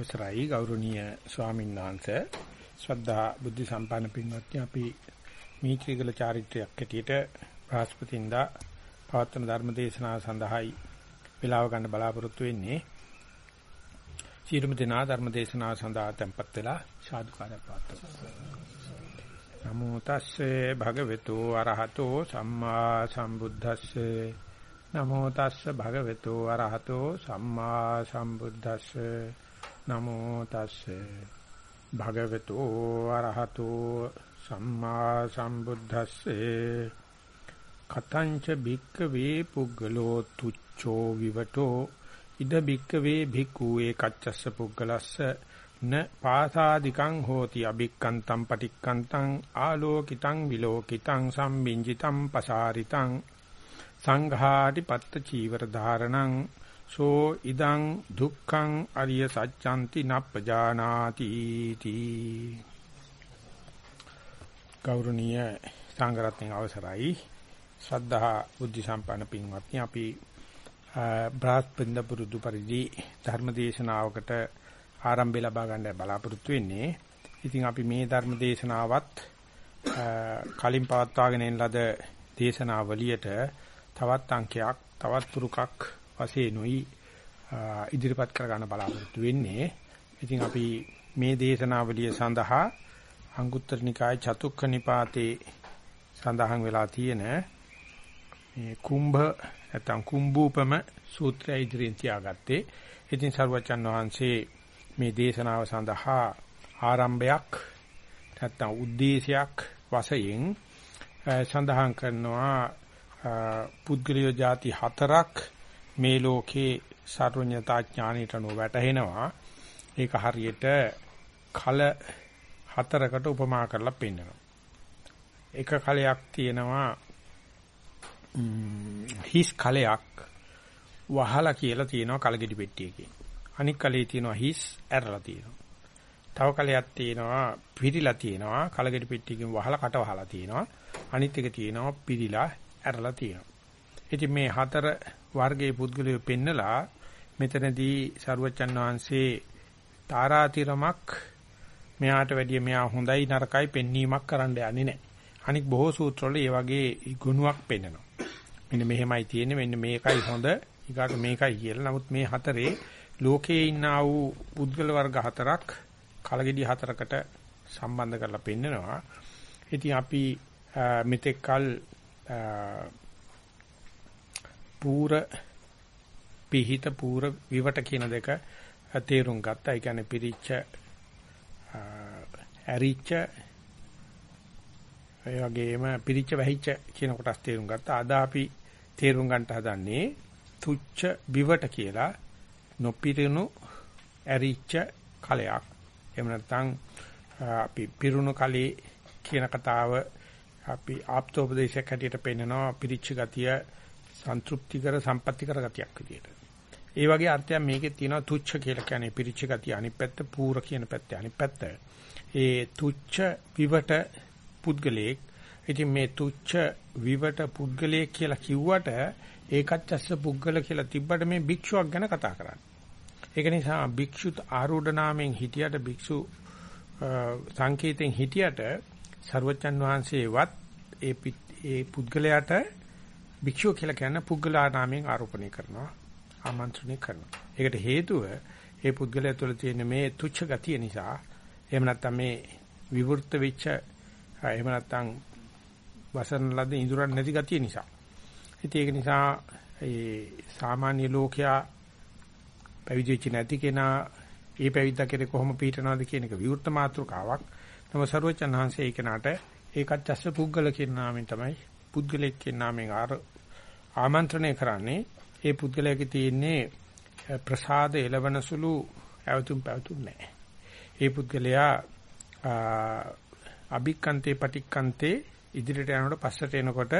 අවසරයි ගෞරවනීය ස්වාමීන් වහන්සේ. ශ්‍රද්ධා බුද්ධ සම්පන්න පින්වත්නි අපි මීත්‍රිගල චාරිත්‍රයක් හැටියට බ්‍රහස්පතින්දා පවත්වන ධර්ම දේශනාව සඳහායි වේලාව ගන්න බලාපොරොත්තු වෙන්නේ. සීලමු දෙනා ධර්ම දේශනාව සඳහා tempත් වෙලා සාදුකාරය පාත්තුමු නමෝ තස්සේ භගවතු අරහතෝ සම්මා සම්බුද්දස්සේ. නමෝ තස්ස භගවතු අරහතෝ සම්මා සම්බුද්දස්සේ. නමෝ තස්සේ. භගවතු අරහතෝ සම්මා සම්බුද්දස්සේ. කතංච භික්කවේ පුග්ගලෝ තුච්ඡෝ විවටෝ. ඉද භික්කවේ භික්ඛු ඒකච්චස්ස පුග්ගලස්ස න පාසාදිකං හෝති අභික්කන්තං පටික්කන්තං ආලෝකිතං විලෝකිතං සම්බින්ජිතං පසාරිතං. සංඝාටි පත්ත චීවර ධාරණං සෝ ඉදං දුක්ඛං අරිය සත්‍යන්ති නප්පජානාති තී ගෞරවනීය සංඝරත්නයේ අවසරයි ශ්‍රද්ධා බුද්ධ සම්පන්න පින්වත්නි අපි බ්‍රහස්පතින්ද පුරුදු පරිදි ධර්ම දේශනාවකට ආරම්භය ලබා ගන්න බලාපොරොත්තු වෙන්නේ. ඉතින් අපි මේ ධර්ම දේශනාවත් කලින් පවත්වාගෙන එන ලද දේශනාවලියට තවත් අංකයක් තවත් පුරුකක් වශයෙන්ුයි ඉදිරිපත් කර ගන්න බලාපොරොත්තු වෙන්නේ. ඉතින් අපි මේ දේශනාවලිය සඳහා අංගුත්තර නිකාය චතුක්ඛ නිපාතේ සඳහන් වෙලා තියෙන මේ කුම්භ නැත්නම් කුම්භූපම සූත්‍රය ඉදිරියෙන් තියාගත්තේ. ඉතින් සරුවචන් වහන්සේ මේ දේශනාව සඳහා ආරම්භයක් නැත්නම් ಉದ್ದೇಶයක් වශයෙන් සඳහන් කරනවා පුද්ගලිය ಜಾති හතරක් මේ ලෝකේ සර්වඥතා ඥාණයට නොවැටහෙනවා. ඒක හරියට කල හතරකට උපමා කරලා පෙන්නනවා. එක කලයක් තියෙනවා හිස් කලයක් වහලා කියලා තියෙනවා කලගෙඩි පෙට්ටියකින්. අනික් කලේ තියෙනවා හිස් ඇරලා තියෙනවා. තව කලයක් තියෙනවා පිරිලා තියෙනවා කලගෙඩි පෙට්ටියකින් වහලා කට වහලා තියෙනවා. අනිත් එක තියෙනවා පිරිලා ඇරලා තියෙනවා. ඉතින් මේ හතර වර්ගයේ පුද්ගලයෝ පෙන්නලා මෙතනදී සරුවච්චන් වහන්සේ තාරාතිරමක් මෙයාට වැඩිය මෙයා හොඳයි නරකයි පෙන්වීමක් කරන්න යන්නේ නැහැ. අනික බොහෝ සූත්‍රවල මේ වගේ ගුණයක් පෙන්නනවා. මෙන්න මෙහෙමයි තියෙන්නේ මෙන්න මේකයි හොඳ ඊගාට මේකයි කියලා. නමුත් මේ හතරේ ලෝකයේ ඉන්නා වූ පුද්ගල වර්ග හතරක් කලගෙඩි හතරකට සම්බන්ධ කරලා පෙන්නනවා. ඉතින් අපි මෙතෙක් කල පූර පිහිත පූර විවට කියන දෙක තේරුම් ගත්තා. ඒ කියන්නේ පිරිච්ච ඇරිච්ච ඒ වගේම පිරිච්ච වැහිච්ච කියන කොටස් තේරුම් ගත්තා. අද අපි තේරුම් ගන්නට හදන්නේ තුච්ච විවට කියලා නොපිරිනු ඇරිච්ච කලයක්. එහෙම නැත්නම් අපි පිරුණු කලේ කියන කතාව අපි ආප්තෝපදේශයක් හැටියට පෙන්නනවා පිරිච්ච ගතිය සන්තුෂ්ටිකර සම්පත්‍තිකර ගතියක් විදියට. ඒ වගේ අර්ථයක් මේකේ තියෙනවා තුච්ච කියලා කියන්නේ පිරිච්ච ගතිය අනිත් පැත්ත පූර කියන පැත්ත අනිත් පැත්ත. ඒ තුච්ච විවට පුද්ගලයෙක් ඉතින් මේ තුච්ච විවට පුද්ගලයෙක් කියලා කිව්වට ඒකත් ඇස්ස පුද්ගල කියලා තිබ්බට මේ භික්ෂුවක් ගැන කතා කරන්නේ. ඒක නිසා භික්ෂුත් ආරූඪ නාමයෙන් හිටියට භික්ෂු සංකේතෙන් හිටියට ਸਰවචන් වහන්සේවත් ඒ ඒ පුද්ගලයාට භික්ෂුව කියලා කියන පුද්ගලා නාමයෙන් ආරෝපණය කරනවා ආමන්ත්‍රණය කරනවා. ඒකට හේතුව ඒ පුද්ගලයා තුළ තියෙන මේ තුච්ඡ ගතිය නිසා එහෙම නැත්නම් මේ විවෘත වෙච්ච එහෙම නැත්නම් වසන ලද ඉඳුරන් නැති ගතිය නිසා. ඉතින් ඒක නිසා ඒ සාමාන්‍ය ලෝකයා පැවිදිච්ච නැති කෙනා ඒ පැවිද්දා කෙරේ කොහොම පිටනවද කියන එක විවෘත මාතෘකාවක්. නම සර්වචන් වහන්සේ ඒ කෙනාට ඒකත් ඇස්ස පුද්ගල කියන නාමයෙන් තමයි පුද්ගලෙක් කියන නාමයෙන් ආමන්ත්‍රණය කරන්නේ. ඒ පුද්ගලයාගේ තියෙන්නේ ප්‍රසාද එළවන සුළු ඇවතුම් පැවතුම් නැහැ. ඒ පුද්ගලයා අභික්කන්තේ පටික්කන්තේ ඉදිරියට යනකොට පස්සට එනකොට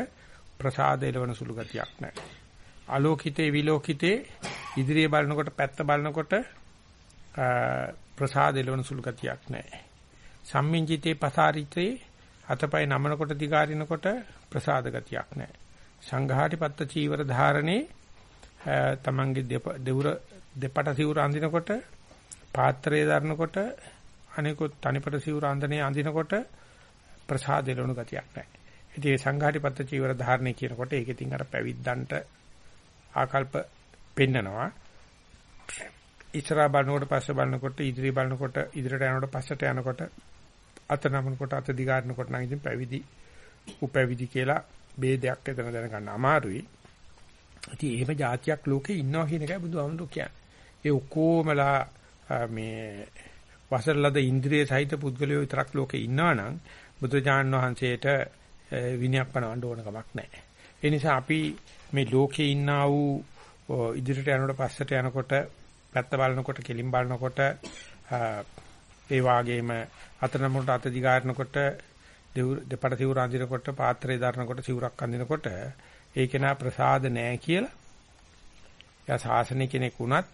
ප්‍රසාද එළවන සුළු ගතියක් නැහැ. ආලෝකිතේ විලෝකිතේ ඉදිරිය බලනකොට පැත්ත බලනකොට ප්‍රසාද එළවන සුළු ගතියක් නැහැ. සම්මිංජිතේ පසාරිතේ අතපය නමනකොට දිගාරිනකොට ප්‍රසාද ගතියක් නැහැ. සංඝාටිපත්ත චීවර ධාරණේ තමන්ගේ දෙවුර දෙපට සිවුර අඳිනකොට පාත්‍රය දරනකොට අනිකුත් තනිපට සිවුර අඳනේ අඳිනකොට ප්‍රසාදෙලුණු ගතියක් නැහැ. ඉතින් මේ සංඝාටිපත්ත චීවර ධාරණය කියනකොට ඒක ඉතින් අර පැවිද්දන්ට ආකල්ප පෙන්නනවා. ඉස්සරහා බලනකොට පස්ස බලනකොට ඉදිරි බලනකොට ඉදිරියට යනකොට පස්සට යනකොට අත නමනකොට අත දිගාරනකොට නම් ඉතින් පැවිදි උපැවිදි කියලා ભેදයක් එතන දැනගන්න අමාරුයි. ඉතින් එහෙම જાතියක් ලෝකේ ඉන්නවා කියන එකයි බුදුහාමුදුරු කියන්නේ. ඒ ඔක්කොමලා මේ වසරලද ඉන්ද්‍රිය සහිත පුද්ගලයෝ විතරක් ලෝකේ ඉන්නවනම් බුදුජාන් වහන්සේට විනයක් පනවන්න ඕන කමක් නැහැ. ඒ නිසා අපි මේ ලෝකේ ඉන්නා වූ ඉදිරියට යනකොට පස්සට යනකොට පැත්ත බලනකොට කෙලින් බලනකොට ඒ වාගේම අතනමුට අත දිගාරනකොට දෙපඩ සිවුර අඳිනකොට පාත්‍රය දරනකොට සිවුරක් අඳිනකොට ඒක නා ප්‍රසාද නෑ කියලා. යා ශාසනික කෙනෙක් වුණත්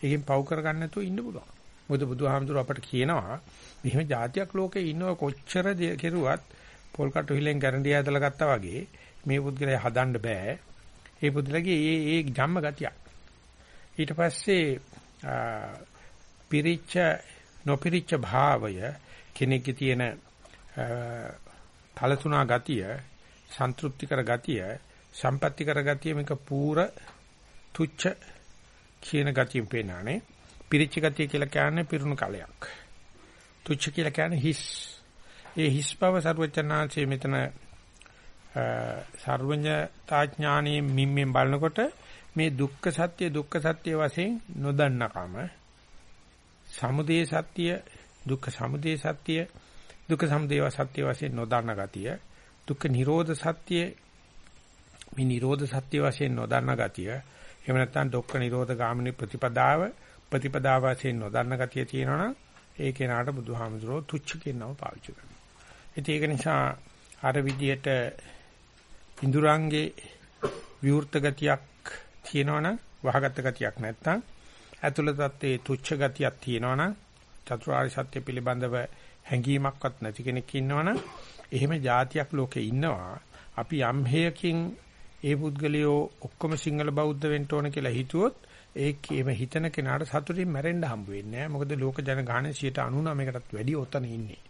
ඒකෙන් පව් කරගන්න නැතුව ඉන්න පුළුවන්. මොකද බුදුහාමුදුර අපට කියනවා මෙහෙම જાතියක් ලෝකේ ඉන්නව කොච්චර කෙරුවත් පොල් කටු හිලෙන් ගැරන්ඩිය ඇදලා ගත්තා වගේ මේ පුද්ගලයා හදන්න බෑ. ඒ පුද්ගලගේ ඒ ඒ ජම්ම ගතියක්. ඊට පස්සේ පිරිච්ච නොපිරිච්ච භාවය කෙනෙක්ගේ තියෙන කලතුණා ගතිය, සන්තුෂ්ටිකර ගතිය, සම්පත්‍තිකර ගතිය මේක පූර තුච්ච කියන ගතියෙන් පේනානේ. පිරිච්ච ගතිය කියලා කියන්නේ පිරුණු කලයක්. තුච්ච කියලා කියන්නේ හිස්. ඒ හිස් බව සර්වචනාංශයේ මෙතන සර්වඥතා ඥානයේ මිම්මෙන් බලනකොට මේ දුක්ඛ සත්‍ය දුක්ඛ සත්‍ය වශයෙන් නොදන්නකම සමුදය සත්‍ය දුක්ඛ සමුදය සත්‍ය දුක්ඛ සමුදය සත්‍ය වශයෙන් නොදන්න ගතිය දුක්ඛ නිරෝධ සත්‍ය මේ නිරෝධ සත්‍ය වශයෙන් නොදන්න ගතිය එහෙම නැත්නම් දුක්ඛ නිරෝධ ගාමිනී ප්‍රතිපදාව ප්‍රතිපදාව වශයෙන් නොදන්න ගතිය තියෙනවනම් ඒ කෙනාට බුදුහාමුදුරුවෝ තුච්ච කියන නම පාවිච්චි කරනවා. ඉතින් ඒක නිසා අර විදියට ඉඳුරංගේ විවෘත ගතියක් තියෙනවනම් වහගත් ගතියක් නැත්නම් ඇතුළතත් ඒ තුච්ච ගතියක් තියෙනවනම් චතුරාර්ය සත්‍ය පිළිබඳව හැඟීමක්වත් නැති කෙනෙක් ඉන්නවනම් එහෙම જાතියක් ලෝකේ ඉන්නවා. අපි යම් හේයකින් ඒ පුද්ගලයෝ ඔක්කොම සිංහල බෞද්ධ වෙන්න ඕන කියලා හිතුවොත් ඒකේම හිතන කෙනාට සතුටින් මැරෙන්න හම්බ වෙන්නේ නැහැ. මොකද ලෝක ජනගහනය 99කටත් වැඩි ඔතන ඉන්නේ.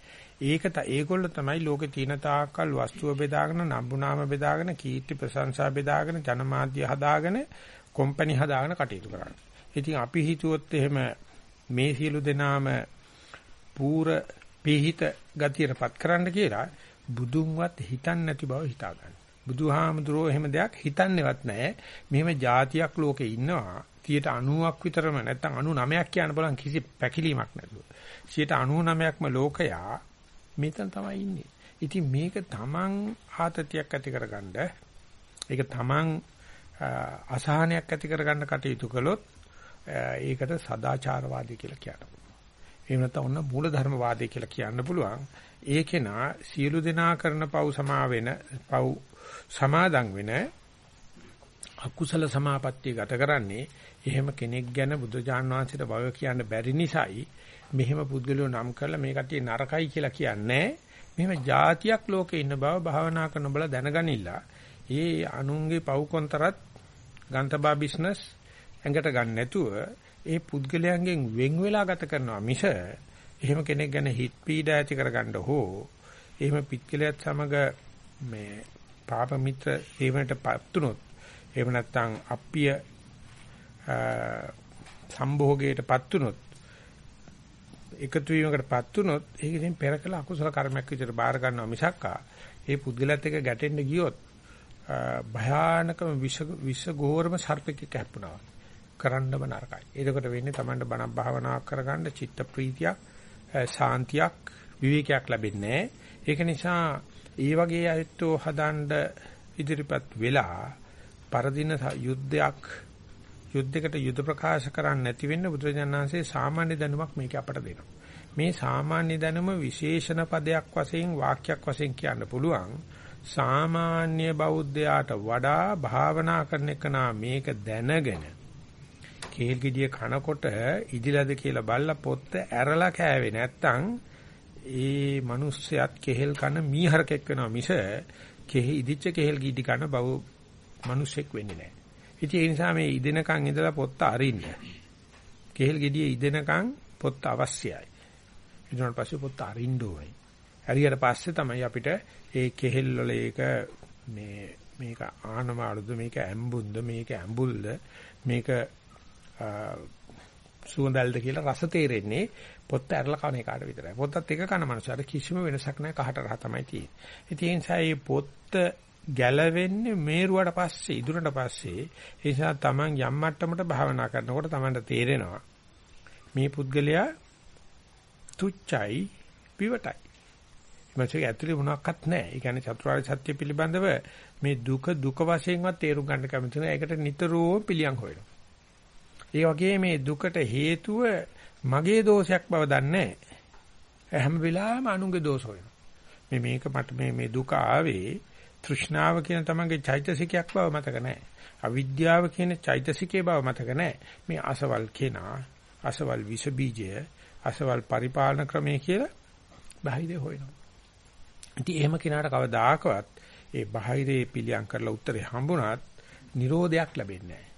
ඒක ඒගොල්ල තමයි ලෝකේ තියෙන තාක්කල් වස්තුව බෙදාගෙන නම්බුනාම බෙදාගෙන කීර්ති ප්‍රශංසා බෙදාගෙන ජනමාධ්‍ය හදාගෙන කම්පැනි හදාගෙන කටයුතු කරන්නේ. ඉතින් අපි හිතුවොත් එහෙම මේ සියලු දෙනාම පූර පිහිත ගතියටපත් කරන්න කියලා බුදුන්වත් හිතන්නේ නැති බව හිතා ගන්න. බුදුහාමුදුරුවෝ එහෙම දෙයක් හිතන්නේවත් නැහැ. මෙහෙම જાතියක් ලෝකේ ඉන්නවා. 90ක් විතරම නැත්තම් 99ක් කියන්න බලන් කිසි පැකිලීමක් නැතුව. 99%ක්ම ලෝකයා මෙතන තමයි ඉන්නේ. ඉතින් මේක තමන් ආතතියක් ඇති කරගන්න ඒක තමන් අසහනයක් ඇති කරගන්න කටයුතු කළොත් ඒකට සදාචාරවාදී කියලා කියන්න පුළුවන්. එහෙම නැත්නම් ඔන්න මූලධර්මවාදී කියලා කියන්න පුළුවන්. ඒකේනා සියලු දෙනා කරන පව් සමා වෙන පව් සමාදන් වෙන අකුසල සමාපත්තිය ගත කරන්නේ එහෙම කෙනෙක් ගැන බුදුජාන් වහන්සේට වග කියන්න බැරි නිසායි මෙහෙම පුද්ගලයෝ නම් කරලා මේ කට්ටිය නරකයි කියලා කියන්නේ මෙහෙම જાතියක් ලෝකේ ඉන්න බව භාවනා කරන බල දැනගනිලා ඒ අනුන්ගේ පව්කොන්තරත් ගන්තබා බිස්නස් ඇඟට ගන්න නැතුව ඒ පුද්ගලයන්ගෙන් වෙන් වෙලා ගත කරනවා මිස එහෙම කෙනෙක් ගැන හිත් පීඩා ඇති කරගන්න හෝ එහෙම පිටකලයක් සමග මේ පාප මිත්‍ර සේවනටපත් උනොත් එහෙම නැත්නම් අප්පිය සම්භෝගයටපත් උනොත් එකතු වීමකටපත් උනොත් ඒක ඉතින් පෙර කළ අකුසල කර්මයක් විදිහට බාර ගන්නවා මිසක්කා ඒ පුද්ගලයාත් එක්ක ගැටෙන්න ගියොත් භයානකම විෂ විෂ ගෝරම සර්පෙක් කැප්පුණා කරන්නම නරකයි. එතකොට වෙන්නේ Tamanට බණ භාවනාවක් කරගන්න චිත්ත ප්‍රීතියක් සාන්තියක් විවේකයක් ලැබෙන්නේ ඒක නිසා ඒ වගේ අයත්ෝ හදන්න ඉදිරිපත් වෙලා පරදින යුද්ධයක් යුද්ධයකට යුද ප්‍රකාශ කරන්න නැති වෙන්න බුදුරජාණන්සේ සාමාන්‍ය දැනුමක් මේක අපට දෙනවා. මේ සාමාන්‍ය දැනුම විශේෂණ පදයක් වශයෙන් වාක්‍යයක් වශයෙන් කියන්න පුළුවන්. සාමාන්‍ය බෞද්ධයාට වඩා භාවනා කරන එක මේක දැනගෙන කේල් ගෙඩිය කනකොට ඉදිලද කියලා බල්ලා පොත්ත ඇරලා කෑවේ නැත්තම් ඒ මිනිස්සයත් කෙහෙල් කන මීහරකෙක් වෙනවා මිස කෙහි ඉදිච්ච කෙහෙල් ගීටි කන බව මිනිස්සෙක් වෙන්නේ නැහැ. ඉතින් ඒ නිසා මේ ඉදෙනකන් ඉඳලා පොත්ත අරින්න. කෙහෙල් ගෙඩියේ ඉදෙනකන් පොත් අවශ්‍යයි. ඊට පස්සේ පොත් අරින්න ඕනේ. හරියට පස්සේ තමයි අපිට ඒ කෙහෙල් වල ඒක මේ මේක ආනමාළුද මේක ඇඹුන්ද මේක ඇඹුල්ද මේක සුවඳල්ද කියලා රස තේරෙන්නේ පොත් ඇරලා කන එකට විතරයි. පොතත් එක කන මනුස්සයට කිසිම වෙනසක් නැහැ කහට රහ තමයි තියෙන්නේ. ඒ නිසා මේ පොත් ගැලවෙන්නේ මේරුවට පස්සේ ඉදුරට පස්සේ ඒ නිසා Taman යම් මට්ටමකට භාවනා කරනකොට Tamanට තේරෙනවා මේ පුද්ගලයා තුච්චයි පිවටයි. මනසේ ඇතුලේ මොනවත් නැහැ. ඒ කියන්නේ චතුරාර්ය සත්‍ය පිළිබඳව මේ දුක දුක වශයෙන්වත් තේරුම් ගන්න කැමති නැහැ. ඒකට නිතරම පිළියම් හොයනවා. ඒ වගේ මේ දුකට හේතුව මගේ දෝෂයක් බව දන්නේ හැම වෙලාවෙම අනුන්ගේ දෝෂ හොයනවා. මේ මේක මට මේ මේ දුක ආවේ තෘෂ්ණාව කියන තමන්ගේ චෛතසිකයක් බව මතක නැහැ. අවිද්‍යාව කියන චෛතසිකයේ බව මතක නැහැ. මේ අසවල් කෙනා, අසවල් විස බීජය, අසවල් පරිපාලන ක්‍රමය කියලා බාහිරේ හොයනවා. ඉතින් එහෙම කෙනාට කවදාකවත් ඒ බාහිරේ පිළියම් කරලා උත්තරේ හම්බුණත් Nirodhayak ලැබෙන්නේ නැහැ.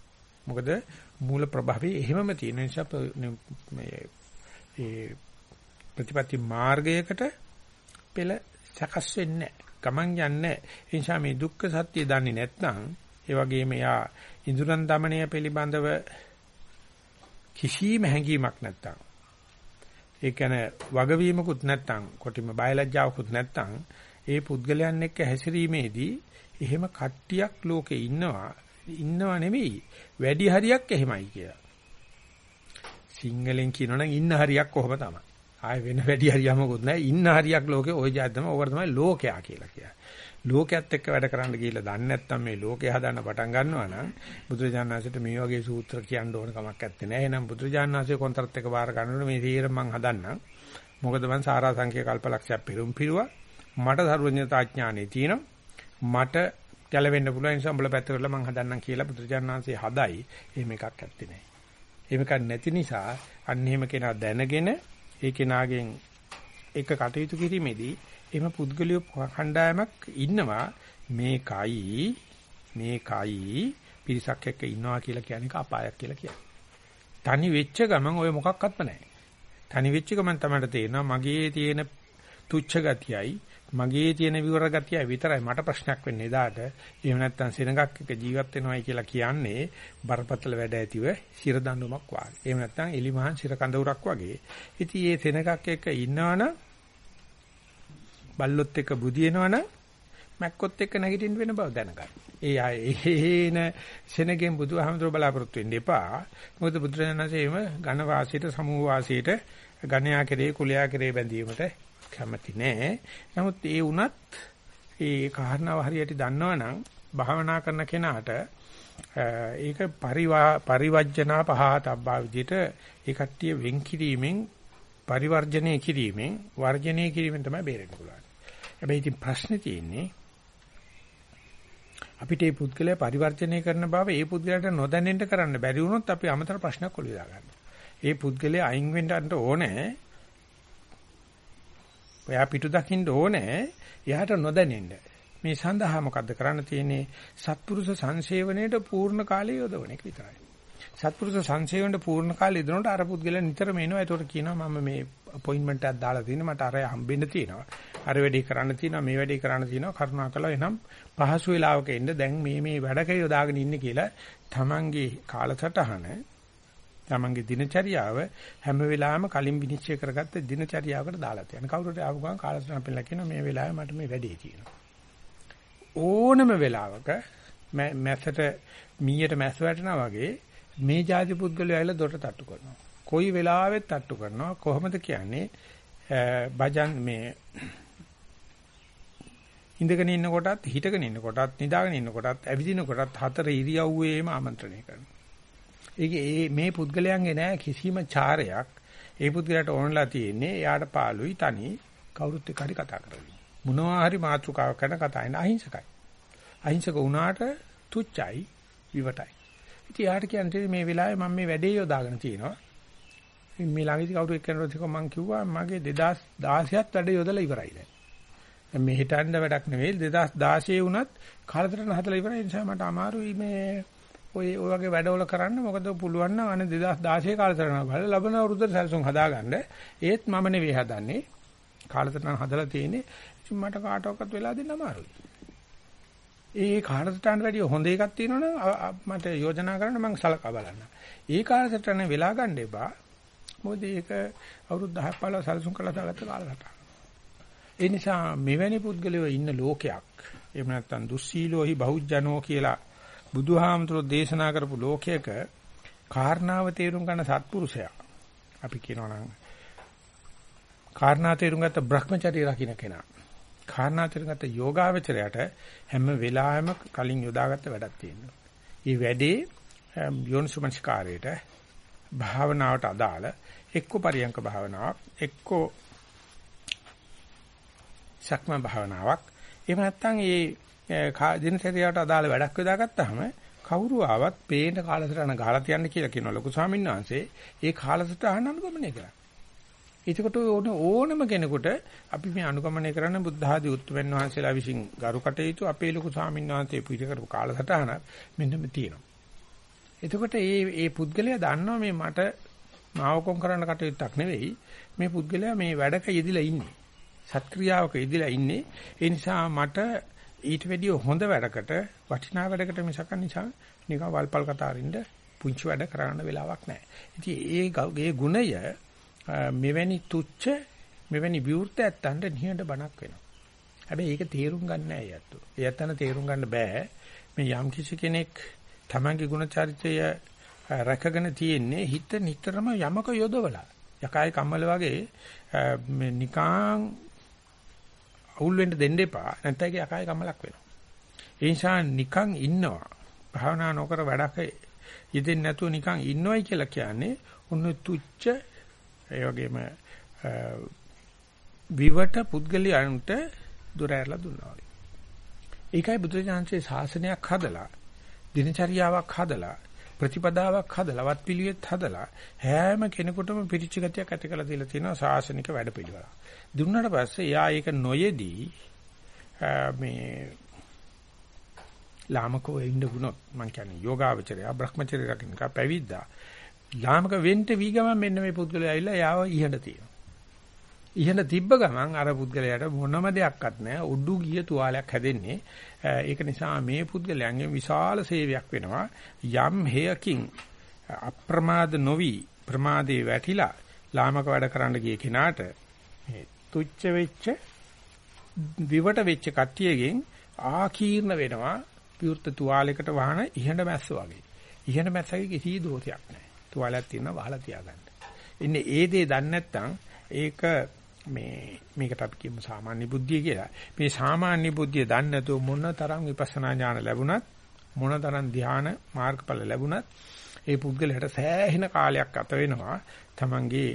මොකද මූල ප්‍රභවයේ එහෙමම තියෙන නිසා මේ ඒ ප්‍රතිපatti මාර්ගයකට පෙළ සකස් වෙන්නේ ගමන් යන්නේ ඒ නිසා මේ දුක්ඛ සත්‍ය දන්නේ නැත්නම් ඒ වගේම යා ඉඳුරන් দমনය පිළිබඳව කිසිම හැඟීමක් නැත්නම් ඒ කියන්නේ වගවීමකුත් නැත්නම් කොටිම බයලජ්ජාවකුත් නැත්නම් ඒ පුද්ගලයන් එක්ක හැසිරීමේදී එහෙම කට්ටියක් ලෝකේ ඉන්නවා. ඉන්නව නෙමෙයි. වැඩි හරියක් එහෙමයි කියලා. සිංහලෙන් කියනවනම් ඉන්න හරියක් කොහොම තමයි. ආය වෙන වැඩි හරියක් මොකුත් නැහැ. ඉන්න හරියක් ලෝකේ ওই જાත්තම ඕකට තමයි ලෝකයා කියලා කියන්නේ. ලෝකයේත් එක්ක වැඩ කරන්න ගිහිල්ලා දන්නේ නැත්නම් මේ ලෝකය හදන්න පටන් ගන්නවා නම් බුදුරජාණන්සේට මේ වගේ සූත්‍ර කියන්න ඕන කමක් නැත්තේ නෑ. එහෙනම් බුදුරජාණන්සේ කොන්තරත් එක බාර ගන්නකොට මේ තීරම මං හදන්නම්. මොකද මං සාරා සංඛ්‍ය කල්පලක්ෂයක් පෙරම් පිරුවා. මට සර්වඥතා ඥානෙ තියෙනවා. මට ගැලවෙන්න පුළුවන් නිසා උඹලා පැත්ත කරලා මං හදන්නම් කියලා බුදුරජාණන්සේ හදයි. එහෙම එකක් නැත්තේ නෑ. එහෙම එකක් නැති නිසා අන්න එහෙම කෙනා දැනගෙන ඒ කෙනාගෙන් එක කටයුතු කිරීමේදී එහෙම පුද්ගලිය කණ්ඩායමක් ඉන්නවා මේකයි මේකයි පිරිසක් එක්ක ඉන්නවා කියලා කියන එක අපායක් කියලා කියනවා. තනි වෙච්ච ගමන් ඔය මොකක්වත්ම නැහැ. තනි වෙච්ච ගමන් තමයි තේරෙනවා මගේ තියෙන තුච්ච ගතියයි මගේ තියෙන විවර ගතියයි විතරයි මට ප්‍රශ්නයක් වෙන්නේ එදාට. එහෙම නැත්නම් සෙනගක් එක ජීවත් වෙනවයි කියලා කියන්නේ බරපතල වැඩ ඇතිව සිර දඬුමක් වාගේ. එහෙම නැත්නම් එලිමහන් සිර කඳවුරක් වගේ. ඉතින් මේ සෙනගක් එක ඉන්නවනම් බල්ලොත් එක්ක බුදිනවනම් මැක්කොත් එක්ක නැගිටින්න වෙන බව දැනගන්න. ඒ ආයේන සෙනගෙන් බුදුහාමුදුර බලාපොරොත්තු වෙන්න එපා. මොකද බුදුරජාණන්සේම ඝන වාසීට සමූහ වාසීට ගණයා කෙරේ කුලයා කෙරේ බැඳීමට කැමති නෑ. නමුත් ඒ වුණත් ඒ කාරණාව හරියට දන්නවනම් භාවනා කරන කෙනාට ඒක පරිවර්ජනා පහතබ්බා විදිහට ඒ කට්ටිය වෙන් කිරීමෙන් පරිවර්ජණය කිරීමෙන් වර්ජණය කිරීමෙන් තමයි බේරෙන්න පුළුවන්. හැබැයි ඉතින් ප්‍රශ්නේ තියෙන්නේ අපිට මේ පුද්ගලයා පරිවර්තනය කරන බව ඒ පුද්ගලයාට නොදැනෙන්න කරන්න බැරි වුණොත් අපි අමතර ප්‍රශ්නයක් ඔලිලා ගන්නවා. ඒ පුද්ගලයා අයින් වෙන්නට ඕනේ. ඔයා පිටු දකින්න ඕනේ. එයාට නොදැනෙන්න. මේ සඳහා මොකද්ද කරන්න තියෙන්නේ? සත්පුරුෂ සංසේවණයට පූර්ණ කාලය යොදවන එක විතරයි. සත්පුරුෂ සංසේවණයට පූර්ණ කාලය දෙනකොට අර පුද්ගලයා නිතරම එනවා. ඒකට කියනවා මම මේ අපොයින්ට්මන්ට් එකක් දාලා තියෙනවා. මට අර හම්බෙන්න තියෙනවා. අර වැඩේ කරන්න තියෙනවා. මේ වැඩේ කරන්න තියෙනවා. කරුණාකරලා එනම් පහසු වෙලාවක එන්න දැන් මේ මේ වැඩ කරියෝ දාගෙන ඉන්නේ කියලා තමන්ගේ කාලසටහන තමන්ගේ දිනචරියාව හැම වෙලාවෙම කලින් විනිශ්චය කරගත්ත දිනචරියාවකට දාලා තියෙනවා. කවුරුට ආව ගමන් කාලසටහන පෙන්නලා කියනවා මේ වෙලාවේ මට මේ වැඩේ තියෙනවා. ඕනම වෙලාවක මැස්සට මීයට මැස්ස වැටෙනා වගේ මේ ಜಾති පුද්ගලයා ඇවිල්ලා දොට තට්ටු කරනවා. කොයි වෙලාවෙත් තට්ටු කරනවා. කොහොමද කියන්නේ? බජන් මේ ඉඳගෙන ඉන්න කොටත් හිටගෙන ඉන්න කොටත් නිදාගෙන ඉන්න කොටත් ඇවිදින කොටත් හතර ඉරියව්වේම ආමන්ත්‍රණය කරනවා. ඒකේ මේ පුද්ගලයන්ගේ නෑ කිසිම චාරයක්. ඒ පුද්ගලයාට ඕනලා තියෙන්නේ එයාට පාළුයි තනි කවුරුත් එක්ක හරි කතා කරගන්න. මොනවා හරි මාතෘකාවක් කරන කතා එන අහිංසකයි. අහිංසක වුණාට තුච්චයි විවටයි. ඉතින් යාට කියන්නේ මේ වෙලාවේ මම මේ වැඩේ යොදාගෙන තියෙනවා. මේ ළඟදී කවුරු එක්කනොත් මම කිව්වා මගේ 2016ත් වැඩ යොදලා ඉවරයි දැන්. මේ හිතන්න වැඩක් නෙවෙයි 2016 වුණත් කාලතරණ හදලා ඉවරයි නිසා මට අමාරුයි මේ ඔය ඔය වගේ වැඩවල කරන්න මොකද පුළුවන් නම් අනේ 2016 කාලසටහන බලලා ලබන අවුරුද්දට සැලසුම් හදාගන්න. ඒත් මම නෙවෙයි හදන්නේ. කාලසටහන හදලා තියෙන්නේ. ඉතින් මට කාටවත් වෙලා දෙන්න අමාරුයි. ඒ කාලසටහන වැඩි හොඳ එකක් තියෙනවනම් මට යෝජනා කරන්න මම සලකා බලන්න. ඒ කාලසටහන වෙලා ගන්න එපා. මොකද ඒක අවුරුදු 10ක් 15 සැලසුම් කරලා දාගත්ත කාලසටහන. ඒ නිසා මෙවැනි පුද්ගලයෝ ඉන්න ලෝකයක් එහෙම නැත්නම් දුස්සීලෝහි බහුජනෝ කියලා බුදුහාමතුරු දේශනා කරපු ලෝකයක කාරණාව තේරුම් ගන්න සත්පුරුෂයා. අපි කියනවා නම් කාරණා තේරුම් ගත්ත Brahmacharya රකින්න කෙනා. කාරණා තේරුම් ගත්ත යෝගාවචරයට හැම වෙලාවෙම කලින් යොදාගත්ත වැඩක් තියෙනවා. මේ වැඩේ යෝනිසුමංස්කාරයට භාවනාවට අදාළ එක්ක පරියංක භාවනාවක් එක්ක සක්ම භාවනාවක්. එහෙම නැත්නම් ඒ දිනචරියාවට අදාළ වැඩක් යොදාගත්තාම කවුරු ආවත් පේන කාලසටහන ගහලා තියන්න කියලා කියනවා ලොකු ස්වාමීන් වහන්සේ. ඒ කාලසටහන අනුගමනය කරා. එතකොට ඕන ඕනම කෙනෙකුට අපි මේ අනුගමනය කරන බුද්ධ ආදී උත්තරයන් වහන්සේලා විසින් ගරු කටයුතු අපේ ලොකු ස්වාමීන් වහන්සේ පිට කරපු කාලසටහන මෙන්න මේ තියෙනවා. එතකොට මේ මේ පුද්ගලයා දන්නවා මේ මට මාවකොම් කරන්න කටයුත්තක් නෙවෙයි මේ පුද්ගලයා මේ වැඩක යෙදිලා ඉන්නේ. සත්ක්‍රියාවක යෙදිලා ඉන්නේ. ඒ නිසා මට ඊට වැඩිය හොඳ වැඩකට වටිනා වැඩකට මිසක නිසා නිකන් වල්පල් කතාරින්ද පුංචි වැඩ කරන්න වෙලාවක් නැහැ. ඉතින් ඒ ඒ ගුණය මෙවැනි තුච්ච මෙවැනි විවෘත ඇත්තන්ට නිහඬ බණක් වෙනවා. හැබැයි ඒක තේරුම් ගන්න නැහැ යැත්තු. එයත්තන තේරුම් ගන්න බෑ. මේ යම් කිසි කෙනෙක් තමන්ගේ ගුණ චරිතය රැකගෙන තියෙන්නේ හිත නිතරම යමක යොදවලා. යකයි කම්මල වගේ මේ නිකං අවුල් වෙන්න දෙන්න එපා. නැත්නම් ඒක යකයි කම්මලක් වෙනවා. ඒ නිසා නිකං ඉන්නවා. භාවනා නොකර වැඩක යෙදෙන්නේ නැතුව නිකං ඉන්නවයි කියලා කියන්නේ උන්න තුච්ච ඒ වගේම විවට පුද්ගලයන්ට දුර ඇරලා දුන්නා වගේ. ඒකයි බුදුචාන්සේ ශාසනයක් හදලා දිනචරියාවක් හදලා ප්‍රතිපදාවක් හදලා වත් පිළිවෙත් හදලා හැම කෙනෙකුටම පිරිච්ච ගතියක් ඇති කරලා දීලා තියෙනවා ශාසනික වැඩපිළිවෙල. දුන්නාට පස්සේ යා ඒක නොයේදී මේ ලාමකෝ ඉන්න ගුණොත් මං කියන්නේ යෝගාවචරය බ්‍රහ්මචර්ය රකින්න පැවිද්දා ලාමක වෙන්න වී ගමන් මෙන්න මේ පුද්ගලයා ඇවිල්ලා යාව ඉහළ තියෙනවා. ඉහළ තිබ්බ ගමන් අර පුද්ගලයාට මොනම දෙයක්වත් නැහැ. උඩු ගිය තුවාලයක් හැදෙන්නේ. ඒක නිසා මේ පුද්ගලයන්ගේ විශාල සේවයක් වෙනවා. යම් හේයකින් අප්‍රමාද නොවි ප්‍රමාදේ වැටිලා ලාමක වැඩ කරන්න ගිය කෙනාට මේ තුච්ච වෙච්ච විවට වෙච්ච කට්ටියගෙන් ආකීර්ණ වෙනවා විවෘත තුවාලයකට වහන ඉහඬ මැස්ස වගේ. ඉහඬ මැස්සගේ කිසි දෝෂයක් නැහැ. තුවාලයක් තියෙනවා වහලා තියාගන්න. ඉන්නේ ඒ දේ දන්නේ නැත්නම් ඒක මේ මේකට අපි කියමු සාමාන්‍ය බුද්ධිය කියලා. මේ සාමාන්‍ය බුද්ධිය දන්නේ නැතුව මොන තරම් විපස්සනා ඥාන ලැබුණත් මොන තරම් ධ්‍යාන මාර්ගඵල ලැබුණත් ඒ පුද්ගලයාට සෑහෙන කාලයක් ගත වෙනවා තමන්ගේ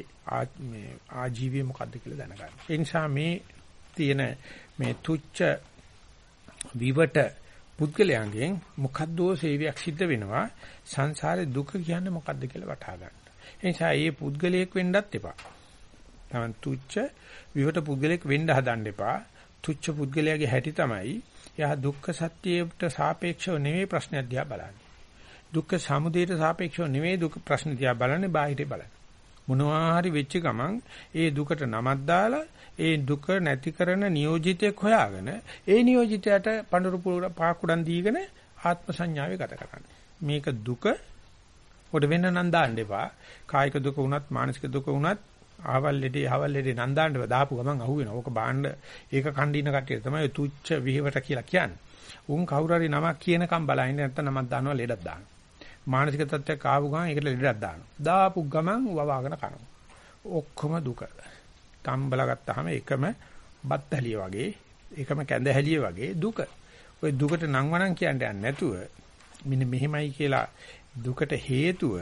මේ ආජීවය මොකද්ද කියලා දැනගන්න. ඒ නිසා මේ තියෙන මේ තුච්ච විවට පුද්ගලයන්ගෙන් මොකද්දෝ සේවයක් සිද්ධ වෙනවා සංසාරේ දුක කියන්නේ මොකද්ද කියලා වටහා ගන්න. ඒ නිසා මේ පුද්ගලයෙක් වෙන්නත් එපා. තමන් තුච්ච විවට පුද්ගලයෙක් වෙන්න හදන්න එපා. තුච්ච පුද්ගලයාගේ හැටි තමයි එයා දුක්ඛ සත්‍යයට සාපේක්ෂව නෙවෙයි ප්‍රශ්නයක් දිහා බලන්නේ. දුක්ඛ සමුදයට සාපේක්ෂව නෙවෙයි දුක් ප්‍රශ්න දිහා බලන්නේ බාහිරේ බලන්නේ. මොනවා හරි වෙච්ච ගමන් ඒ දුකට නමක් දාලා ඒ දුක නැති කරන නියෝජිතයෙක් හොයාගෙන ඒ නියෝජිතයට පඳුරු පාකුඩන් දීගෙන ආත්ම සංඥාවේ ගත කරන්නේ. මේක දුක කොට වෙන්න නම් දාන්න එපා. කායික දුක වුණත් මානසික දුක වුණත් ආවල් ලෙඩේ ආවල් ලෙඩේ නන්දාන්න දාපු ගමන් අහුවෙනවා. ඕක බාණ්ඩ ඒක කණ්ඩින කට්ටිය තමයි තුච්ච විහෙවට කියලා කියන්නේ. උන් කවුරු හරි නමක් කියනකම් බලන්නේ නැත්නම් නමක් දානවා ලෙඩක් දානවා. මානසික තත්ත්වයක් ආපු ගමන් ඒකට ලෙඩක් දානවා. දාපු ගමන් වවාගෙන කනවා. ඔක්කොම දුක. කම්බල ගත්තාම එකම බත් හැලිය වගේ, එකම කැඳ හැලිය වගේ දුක. ওই දුකට නම් වණන් කියන්න යන්නේ නැතුව මෙන්න මෙහෙමයි කියලා දුකට හේතුව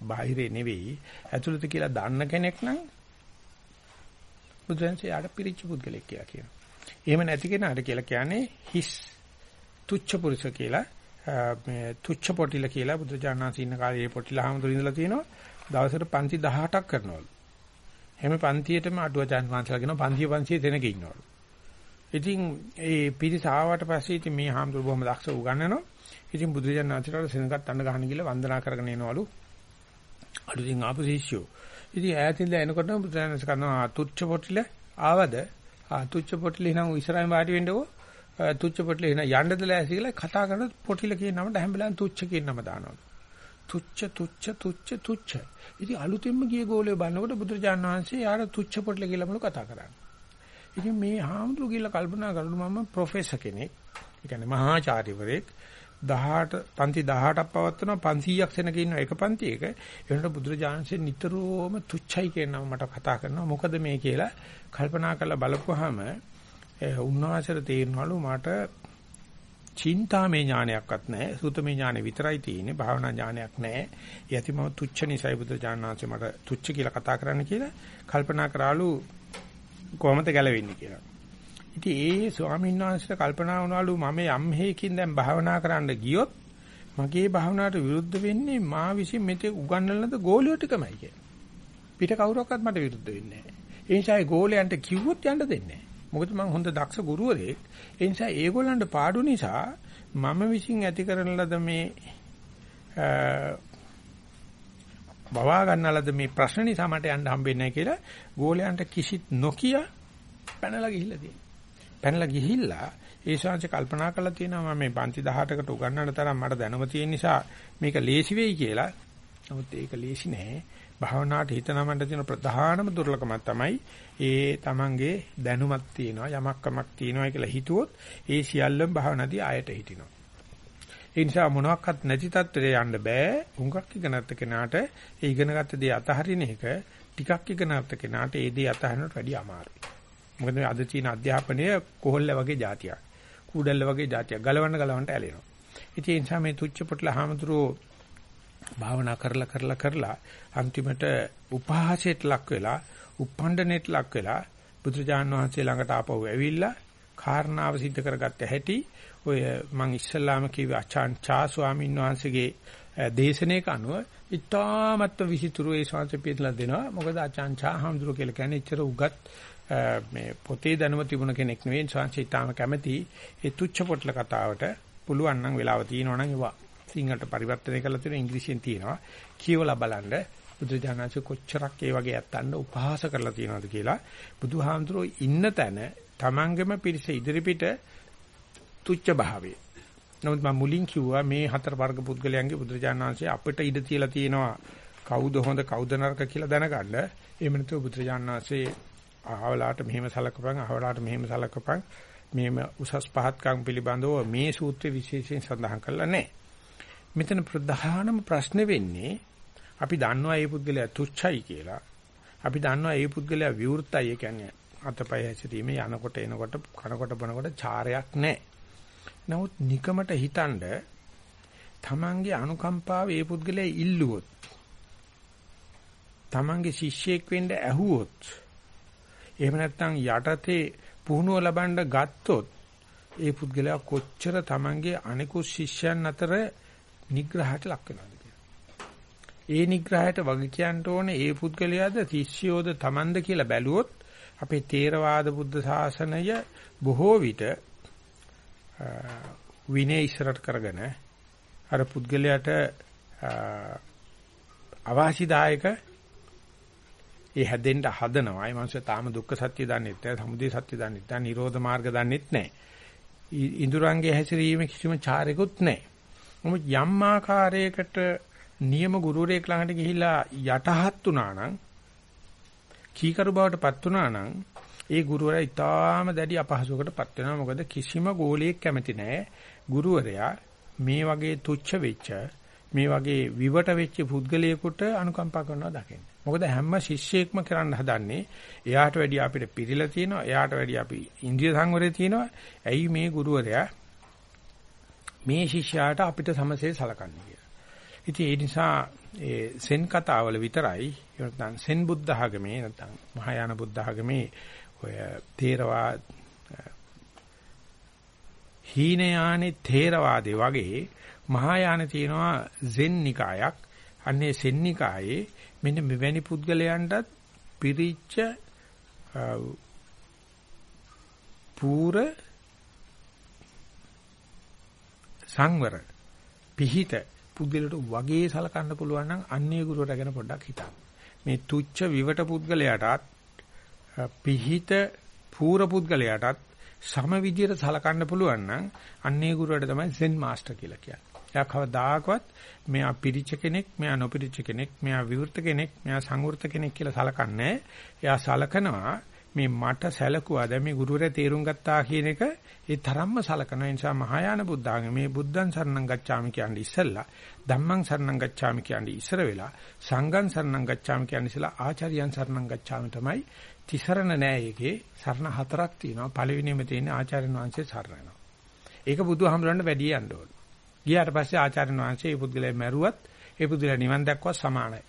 බාහිරේ නෙවෙයි ඇතුළත කියලා දන්න කෙනෙක් නම් බුදුන්සේ යාට පිරිච්ච පුද්ගලෙක් කියලා කියනවා. එහෙම නැති කෙනාට කියලා කියන්නේ හිස් තුච්ච පුරුෂ කියලා මේ තුච්ච පොටිල කියලා බුදුජානනාංශ ඉන්න කාලේ මේ පොටිල හැමතුරු ඉඳලා තිනවා. දවසට පන්ති 18ක් කරනවලු. හැම පන්තියේටම අටුවචාන් වහන්සේලා කියනවා පන්තිය පන්සිය දෙනක ඉන්නවලු. ඉතින් ඒ පිරිස ආවට පස්සේ ඉතින් මේ හාමුදුරු බොහොම දක්ෂ උගන්වනවා. ඉතින් බුදුරජාණන් වහන්සේට සෙනඟත් අඬ ගහන ගිහලා වන්දනා කරගෙන එනවලු. අලුතින් ආපු ශිෂ්‍යෝ. ඉතින් ඈතින්ද එනකොටම බුදුරජාණන් වහන්සේ කරනවා තුච්ච පොටිල ආවද? ආ තුච්ච පොටිල එනම් ඉස්සරහින් වාඩි වෙන්නකෝ. තුච්ච පොටිල එන යන්නද ලෑසි කියලා කතා කරන පොටිල කියන නමට හැම වෙලාවෙම තුච්ච කියන නම දානවා. තුච්ච තුච්ච තුච්ච තුච්ච. ඉතින් අලුතෙන්ම ගිය ගෝලයේ බලනකොට බුදුරජාණන් වහන්සේ යාර තුච්ච පොටිල කියලා මොන කතා කරන්නේ. ඉතින් මේ හාමුදුරු කියලා කල්පනා කරලා මම ප්‍රොෆෙසර් කෙනෙක්. ඒ කියන්නේ මහාචාර්යවරයෙක් 18 පන්ති 18ක් පවත්වනවා 500ක් සෙනග ඉන්නවා එක පන්තියක. ඒනට බුදුරජාණන්සේ නිතරම තුච්චයි කියනවා මට කතා කරනවා. මොකද මේ කියලා කල්පනා කරලා බලපුවාම උන්වහන්සේට තේරෙනවලු මට චින්තාමේ ඥානයක්වත් නැහැ. සූතමේ ඥානෙ විතරයි තියෙන්නේ. භාවනා ඥානයක් නැහැ. ඒ ඇති මම තුච්ච නිසයි බුදුරජාණන්සේ මට තුච්ච කියලා කතා කරන්න කියලා කල්පනා කරාලු කොහොමද ගැලවෙන්නේ කියලා. ඉතින් ඒ ස්වාමීන් වහන්සේට කල්පනා වුණාලු මම යම් හේකින් දැන් භාවනා කරන්න ගියොත් මගේ භාවනාවට විරුද්ධ වෙන්නේ මා විසින් මෙතේ උගන්වන ලද ගෝලියෝ ටිකමයි කියලා. පිට කවුරක්වත් මට විරුද්ධ වෙන්නේ නැහැ. ඒ නිසා ඒ ගෝලයන්ට කිව්වොත් යන්න දෙන්නේ නැහැ. මොකද මම හොඳ දක්ෂ ගුරුවරයෙක්. ඒ නිසා ඒගොල්ලන්ට පාඩු නිසා මම විසින් ඇති කරන ලද මේ බවා ගන්නලද මේ ප්‍රශ්න නිසා මට යන්න හම්බෙන්නේ නැහැ කියලා ගෝලයන්ට කිසිත් නොකිය පැනලා ගිහිල්ලා තියෙනවා. පැනලා ගිහිල්ලා ඒ ශාංශ කල්පනා කරලා තියෙනවා මම මේ පන්ති 18කට උගන්වන්න තරම් මට දැනුම තියෙන නිසා මේක ලේසි වෙයි කියලා. නමුත් ඒක ලේසි නෑ. භාවනාවට හිතනමන්ට තියෙන ප්‍රධානම දුර්ලභම තමයි ඒ තමන්ගේ දැනුමක් තියෙනවා යමක්කමක් තියෙනවා කියලා හිතුවොත් ඒ සියල්ලම භාවනාදී ආයට හිටිනවා. ඒ නිසා මොනවත් නැති තත්ත්වයට යන්න බෑ. හුඟක් ඉගෙනත් කෙනාට ඒ ඉගෙනගත්ත දේ අතහරින එක ටිකක් ඉගෙනත් කෙනාට ඒ දේ අතහරිනට වැඩිය අමාරුයි. මොකද මේ අද තියෙන අධ්‍යාපනය කොහොල්ල වගේ જાතියක්. කුඩල්ල වගේ જાතියක්. ගලවන්න ගලවන්න ඇලෙනවා. ඉතින් ඒ නිසා මේ තුච්ච පොට්ල හාමුදුරුවෝ භාවනා කරලා කරලා කරලා අන්තිමට උපහාසයට ලක් වෙලා, උපණ්ඩණයට ලක් වෙලා බුදුජාන් වහන්සේ ළඟට ආපහු ඇවිල්ලා කාරණාව सिद्ध කරගත්ත හැටි ඔය මං ඉස්සල්ලාම කිව්ව අචාන් චා ස්වාමීන් වහන්සේගේ දේශනාවක අනුව ඉතාමත්ව විහිතුරු ඒ ශාන්ති පිටලා දෙනවා මොකද අචාන් චා හම්දුර කියලා කියන්නේ එච්චර උගත් මේ පොතේ දැනුම තිබුණ කෙනෙක් නෙවෙයි සංසිතාම කැමති ඒ තුච්ච පොට්ල කතාවට පුළුවන් නම් වෙලාව තියෙනවා නම් ඒවා සිංහලට පරිවර්තනය කරලා තියෙන ඉංග්‍රීසියෙන් තියෙනවා. කියවලා බලන්න බුදුජානක කොච්චරක් ඒ වගේ ඇත්තන්න උපහාස කරලා තියෙනවද කියලා. බුදුහාමුදුරෝ ඉන්න තැන තමන්ගේම පිරිස ඉදිරිපිට තුච්ච භාවයේ. නමුත් මම මුලින් කිව්වා මේ හතර වර්ග පුද්ගලයන්ගේ බුදුරජාණන්සේ අපිට ඉඩ තියලා තියෙනවා. කවුද හොඳ කවුද නරක කියලා දැනගන්න. එහෙම නැතුව බුදුරජාණන්සේ අහවලාට මෙහෙම සලකපන් අහවලාට මෙහෙම සලකපන් මෙහෙම උසස් පහත්කම් පිළිබඳව මේ සූත්‍රය විශේෂයෙන් සඳහන් කරලා නැහැ. මෙතන ප්‍රධානම ප්‍රශ්නේ වෙන්නේ අපි දන්නවා මේ පුද්ගලයා තුච්චයි කියලා. අපි දන්නවා මේ පුද්ගලයා විවෘතයි. ඒ කියන්නේ අතපය හැසිරීමේ යනකොට එනකොට කනකොට බනකොට චාරයක් නැහැ. නමුත් නිකමට හිතනද තමන්ගේ අනුකම්පාව ඒ පුද්ගලයා ඉල්ලුවොත් තමන්ගේ ශිෂ්‍යෙක් වෙන්න ඇහුවොත් එහෙම නැත්නම් යටතේ පුහුණුව ලබන්න ගත්තොත් ඒ පුද්ගලයා කොච්චර Tamange අනිකුත් ශිෂ්‍යයන් අතර නිග්‍රහයට ලක් වෙනවද ඒ නිග්‍රහයට වග කියන්න ඕනේ ඒ පුද්ගලයාද ශිෂ්‍යයෝද Tamanද කියලා බැලුවොත් අපේ තේරවාද බුද්ධ ශාසනය බොහෝ විට විනය ඉස්සරට කරගෙන අර පුද්ගලයාට අවාසිදායක ඒ හැදෙන්න හදනවා. ඒ මනුස්සයා තාම දුක්ඛ සත්‍ය දන්නෙත් නැහැ, සමුදය සත්‍ය දන්නෙත් නැහැ, නිරෝධ මාර්ග දන්නෙත් නැහැ. ඉඳුරංගේ හැසිරීම කිසිම චාරයකුත් නැහැ. මොමුත් යම් ආකාරයකට නියම ගුරුවරයෙක් ළඟට ගිහිල්ලා යටහත් වුණා නම් කීකරු බවටපත් වුණා නම් ඒ ගුරුවරයා ඊටාම දැඩි අපහසුයකටපත් වෙනවා. මොකද කිසිම ගෝලියෙක් කැමති නැහැ. ගුරුවරයා මේ වගේ තුච්ච වෙච්ච මේ වගේ විවට වෙච්ච පුද්ගලයෙකුට අනුකම්පා කරනවා දකින්න. මොකද හැම ශිෂ්‍යයෙක්ම කරන්න හදන්නේ එයාට වැඩිය අපිට පිළිලා තියෙනවා එයාට වැඩිය අපි ඉන්ද්‍රිය සංවරය තියෙනවා ඇයි මේ ගුරුවරයා මේ ශිෂ්‍යයාට අපිට සමසේ සලකන්නේ කියලා. ඉතින් ඒ නිසා ඒ සෙන් කතාවල විතරයි නැත්නම් සෙන් බුද්ධ ආගමේ නැත්නම් මහායාන බුද්ධ ආගමේ ඔය තේරවා හීනයානි තේරවාදේ වගේ මහායාන තියෙනවා සෙන් නිකායක්. අන්නේ සෙන් නිකායේ මෙන්න මෙවැනි පුද්ගලයන්ටත් පිරිච්ච පූර සංවර පිහිට පුද්ගලට වගේ සලකන්න පුළුවන් නම් අන්නේ ගුරුවරයා ගැන පොඩ්ඩක් හිතන්න. මේ තුච්ච විවට පුද්ගලයාටත් පිහිට පූර පුද්ගලයාටත් සම විදියට සලකන්න පුළුවන් නම් අන්නේ ගුරුවරට තමයි සෙන් මාස්ටර් කියලා කියන්නේ. එයා කවදාකවත් මෙයා පිරිච්ච කෙනෙක්, මෙයා නොපිරිච්ච කෙනෙක්, මෙයා විවෘත කෙනෙක්, මෙයා සංවෘත කෙනෙක් කියලා සලකන්නේ. එයා සලකනවා මේ මට සැලකුවා. දැන් මේ ගුරුවරයා තේරුම් ගත්තා කියන එක ඒ තරම්ම සලකන නිසා මහායාන බුද්ධාගම මේ බුද්ධං සරණං ගච්ඡාමි කියන්නේ ඉස්සෙල්ලා ධම්මං සරණං ගච්ඡාමි කියන්නේ ඉස්සර වෙලා සංඝං සරණං ගච්ඡාමි කියන්නේ ඉස්සෙල්ලා ආචාර්යයන් සරණං ගච්ඡාමි තමයි තිසරණ නෑ ඒකේ. සරණ හතරක් තියෙනවා. පළවෙනිම තියෙන ආචාර්යන් වහන්සේ සරණ වෙනවා. ඒක බුදුහාමුදුරන්ට වැඩි යන්න ඕන. ගියාට පස්සේ ආචාර්යන් වහන්සේ මේ පුද්ගලයා මැරුවත් ඒ පුද්ගලයා නිවන් දැක්කවත් සමානයි